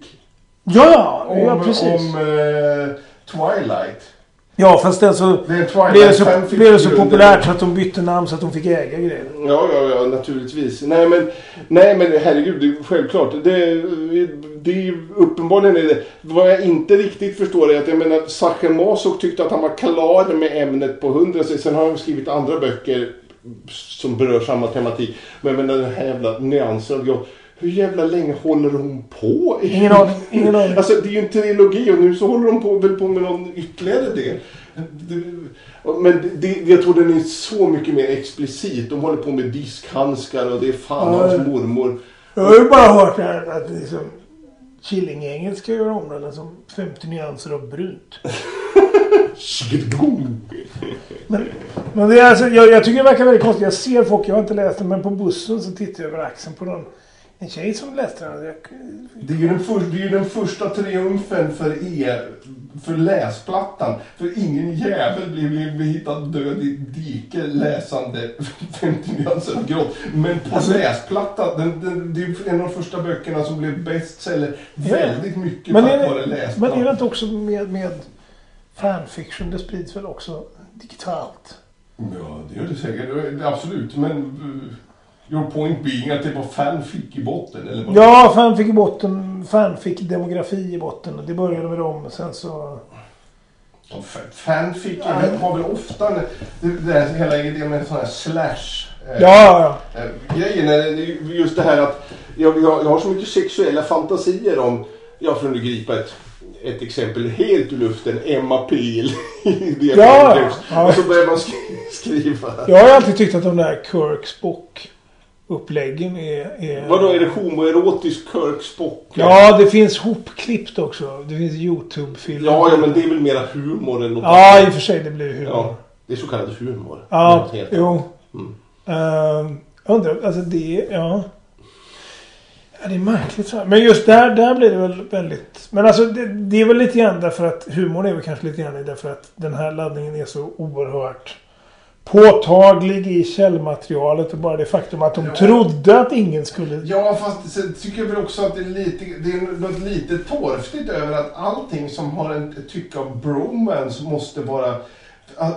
Ja, ja, om, ja precis. om eh, Twilight. Ja, fast sen så blev det så, blev det så populärt så att de bytte namn så att de fick äga grejer. Ja, ja, ja, naturligtvis. Nej, men, nej, men herregud, det självklart. Det, det är uppenbarligen är det. Vad jag inte riktigt förstår är att jag menar, Sacher Masok tyckte att han var klar med ämnet på 100 sidor. Sen har han skrivit andra böcker som berör samma tematik. Men jag menar den här jävla nyansen. Hur jävla länge håller hon på? Ingen aning. Ingen aning. Alltså det är ju en trilogi och nu så håller de på, väl på med någon ytterligare del. Men det, jag tror den är så mycket mer explicit. De håller på med diskhandskar och det är fan Ja, hans mormor. Jag har ju bara hört det här att liksom Killinggänget ska göra om den som 50 nyanser av brunt. Men, men det är alltså, jag, jag tycker det verkar väldigt konstigt. Jag ser folk, jag har inte läst den, men på bussen så tittar jag över axeln på någon, en tjej som läste den. Jag, Det är ju den, för, det är ju den första triumfen för er, för läsplattan. För ingen jävel blir, blir, blir hittad död i ett dike läsande 50 nyanser av grått. Men på Alltså- läsplatta, den, den, det är en av de första böckerna som blev bestseller Ja. väldigt mycket men, tack är vare det, läsplatta. men är det inte också med, med fanfiction? Det sprids väl också digitalt? Ja, det gör det säkert. Det Absolut, men uh, your point being att det var fanfic i botten, eller vad? Ja, fanfic i botten. Fanfic demografi i botten. Det började med dem. Sen så... Ja, fa- Fanfic är- har väl ofta det, det är hela idén med sån här slash. eh, Ja, ja. eh, Grejen är ju just det här att jag, jag, jag har så mycket sexuella fantasier om, jag får nu gripa ett, ett exempel helt ur luften, Emma Peel *laughs* i det Ja, ja. Och så börjar man sk- skriva. Jag har alltid tyckt att de där Kirks bok-uppläggen är... är... Vadå, är det homoerotisk Kirk Spock? Ja, det finns hopklippt också. Det finns YouTube-filmer. ja, ja, men det är väl mera humor än något Ja, i annat. och för sig. Det blir humor. Ja, det är så kallad humor. Ja, jo. Mm. Jag undrar, alltså det, ja. Ja, det är märkligt så här. Men just där, där blir det väl väldigt... Men alltså det, det är väl lite grann därför att humorn är väl kanske lite grann därför att den här laddningen är så oerhört påtaglig i källmaterialet och bara det faktum att de Ja. trodde att ingen skulle... Ja, fast sen tycker jag väl också att det är lite, det är något lite torftigt över att allting som har en tycke av bromance måste vara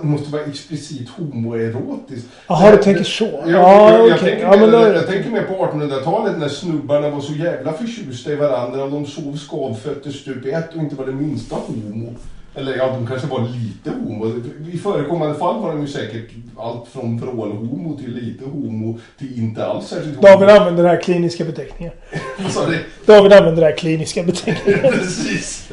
måste vara explicit homoerotiskt. Jaha, du tänker så? Ja, Ja, jag, jag, okej. tänker Ja, mer, då jag, tänker mer på 1800-talet när snubbarna var så jävla förtjusta i varandra och de sov skavfötter stup i ett och inte var det minsta homo. Eller ja, de kanske var lite homo. I förekommande fall var de ju säkert allt från vrålhomo till lite homo till inte alls särskilt homo. David använder den här kliniska beteckningen. Vad *laughs* sa du? David använder den här kliniska beteckningen. *laughs* Precis.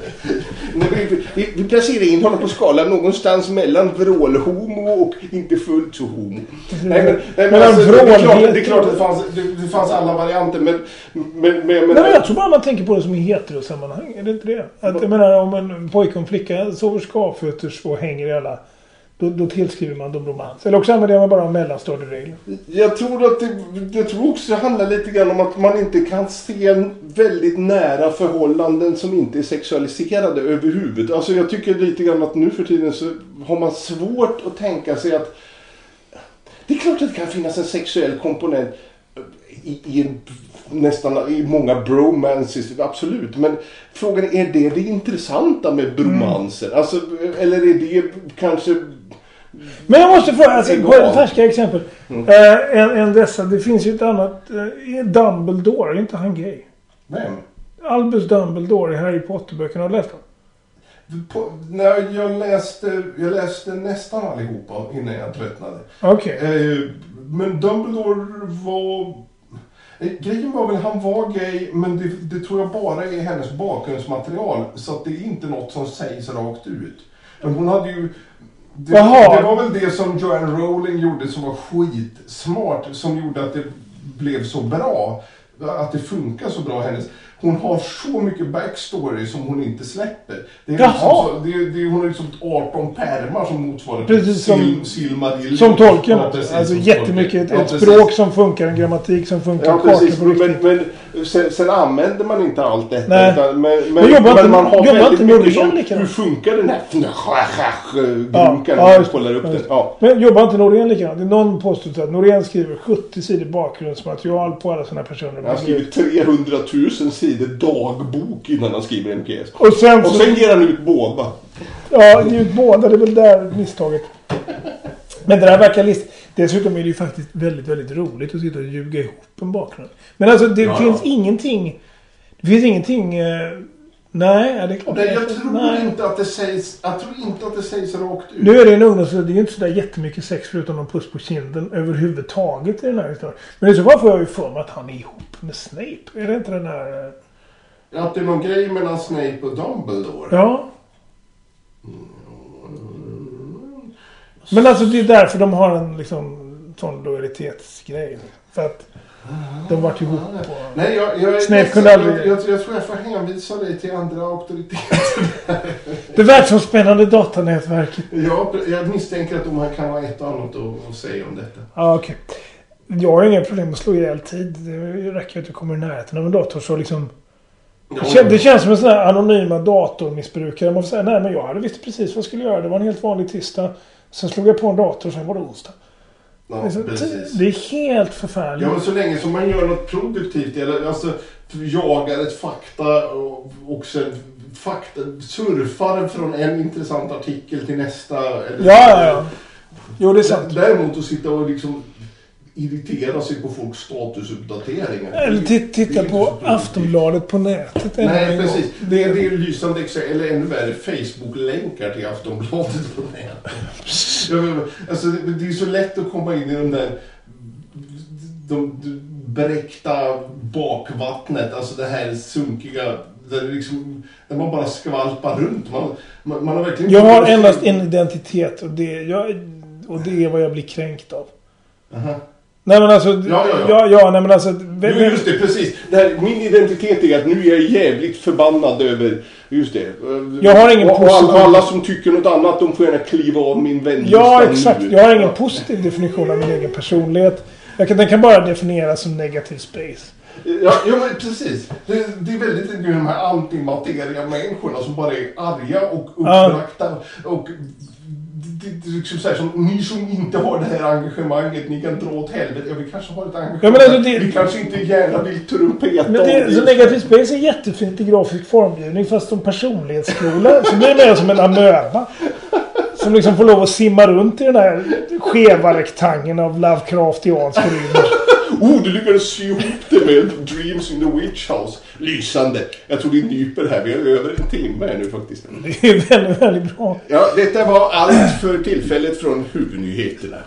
Nej, vi, vi, vi placerar in honom på skalan någonstans mellan vrålhomo och inte fullt så homo. Nej, men, nej, men alltså, det, är klart, det är klart att det fanns, det, det fanns alla varianter, men... men, men, men Nej, men jag tror bara man tänker på det som i heterosammanhang. Är det inte det? Att, jag menar om en pojke och en flicka sover skavfötters och hänger i alla... Då, då tillskriver man dem romans. Eller också använder man bara mellanstadieregler. Jag tror att det, jag tror också det handlar lite grann om att man inte kan se väldigt nära förhållanden som inte är sexualiserade överhuvudtaget. Alltså jag tycker lite grann att nu för tiden så har man svårt att tänka sig att det är klart att det kan finnas en sexuell komponent i, i en, nästan i många bromances, absolut. Men frågan är, är det det intressanta med bromanser? Alltså, eller är det kanske... Men jag måste fråga, alltså, på Egal. färska exempel. Mm. Eh, en, en dessa, det finns ju ett annat. Eh, Dumbledore, är inte han gay? Vem? Albus Dumbledore i Harry Potter-böckerna. Har du läst dem? På, när jag, läste, jag läste nästan allihopa innan jag tröttnade. Okej. Eh, men Dumbledore var... Eh, grejen var väl han var gay, men det, det tror jag bara är hennes bakgrundsmaterial. Så att det är inte något som sägs rakt ut. Men hon hade ju... Det, Jaha. det var väl det som Joanne Rowling gjorde som var skitsmart, som gjorde att det blev så bra. Att det funkar så bra hennes. Hon har så mycket backstory som hon inte släpper. Det är Jaha. liksom så, det, det, hon har liksom 18 pärmar som motsvarar Precis som- Sil, Silmarillion. Som tolken. Ja, precis, alltså som jättemycket. Ett, tolken. Ja, ett precis. språk som funkar, en grammatik som funkar, Ja, precis. Men, riktigt. men sen, sen använder man inte allt detta. Nej. Utan, men, men, Men jobbar inte- man har jobbar väldigt inte mycket Norén som, likadant? Hur funkar den här grunkan? Ja, Ja, ja, ja, just- kollar upp ja, den. Ja. Men jobbar inte Norén likadant? Det är någon påstått att Norén skriver 70 sidor bakgrundsmaterial på alla sina personer. Jag har skrivit 300 000 sidor sidor dagbok innan han skriver en pjäs. Och sen, Och sen ger han ut båda. Ja, det är ju båda. Det är väl där misstaget. Men det där verkar list. Dessutom är det ju faktiskt väldigt, väldigt roligt att sitta och ljuga ihop en bakgrund. Men alltså det Ja, finns ja. ingenting. Det finns ingenting. Eh, nej, det är klart. Nej, jag tror Nej. inte att det sägs, jag tror inte att det sägs rakt ut. Nu är det en ungdomsfilm. Det är ju inte sådär jättemycket sex förutom någon puss på kinden överhuvudtaget i den här historien. Men i så fall får jag ju för mig att han är ihop med Snape. Är det inte den här... Att det är någon grej mellan Snape och Dumbledore. Ja. Men alltså det är därför de har en liksom sån lojalitetsgrej. För att de vart ihop och... Nej, jag, jag, Snape kunde aldrig- jag, jag, jag tror jag får hänvisa dig till andra auktoriteter. Det världsomspännande datanätverket. jag, jag misstänker att de kan ha ett och annat att, säga om detta. Ja, okej. Jag har inga problem att slå ihjäl tid. Det räcker att du kommer i närheten av en dator så liksom... Det, kän, det känns som en sån här anonyma datormissbrukare. Man får säga nej men jag hade visst precis vad jag skulle göra. Det var en helt vanlig tisdag. Sen slog jag på en dator och sen var det onsdag. Ja, Det är precis. det är helt förfärligt. Ja, men så länge som man gör något produktivt, eller alltså jagar ett fakta och, och sen fakta, surfar från en intressant artikel till nästa. Eller, Ja, ja, ja. Jo, det är sant. Däremot att sitta och liksom irritera sig på folks statusuppdateringar. Eller ti- titta på. Aftonbladet på nätet. Nej, precis. Det är, det är lysande exempel, eller ännu värre, Facebook-länkar till Aftonbladet på nätet. Alltså, det, är så lätt att komma in i de där de, bräckta bakvattnet, alltså det här sunkiga, där, liksom, där man bara skvalpar runt. Man, man, man har verkligen... Jag har endast en identitet och det, jag, och det är vad jag blir kränkt av. Aha. Nej men alltså... Ja, ja, ja. ja, ja nej men alltså... Vem, Jo, just det, precis. Det här, min identitet är att nu är jag jävligt förbannad över... Just det. Jag har ingen och, och positiv- alla, alla som tycker något annat, de får gärna kliva av min vänlista ja, exakt. nu. Jag har ingen positiv definition av min egen personlighet. Jag kan, den kan bara definieras som negativ space. Ja, ja men precis. Det, det är väldigt nu de här antimateria-människorna som bara är arga och uppbragta. Och det, det, liksom så här, som, ni som inte har det här engagemanget, ni kan dra åt helvete. Ja, vi kanske har ett engagemang. Ja, men alltså det- Vi kanske inte gärna vill trumpeta Men om det, så negativ space är jättefint i grafisk formgivning fast som personlighetsskola så blir det mer som en amöba. Som liksom får lov att simma runt i den här skeva rektangeln av Lovecraftiansk rymd. Oh, du lyckades sy ihop det med Dreams in the Witch House. Lysande. Jag tror vi nyper här. Vi har över en timme här nu faktiskt. Det är väldigt, väldigt bra. Ja, detta var allt för tillfället från huvudnyheterna.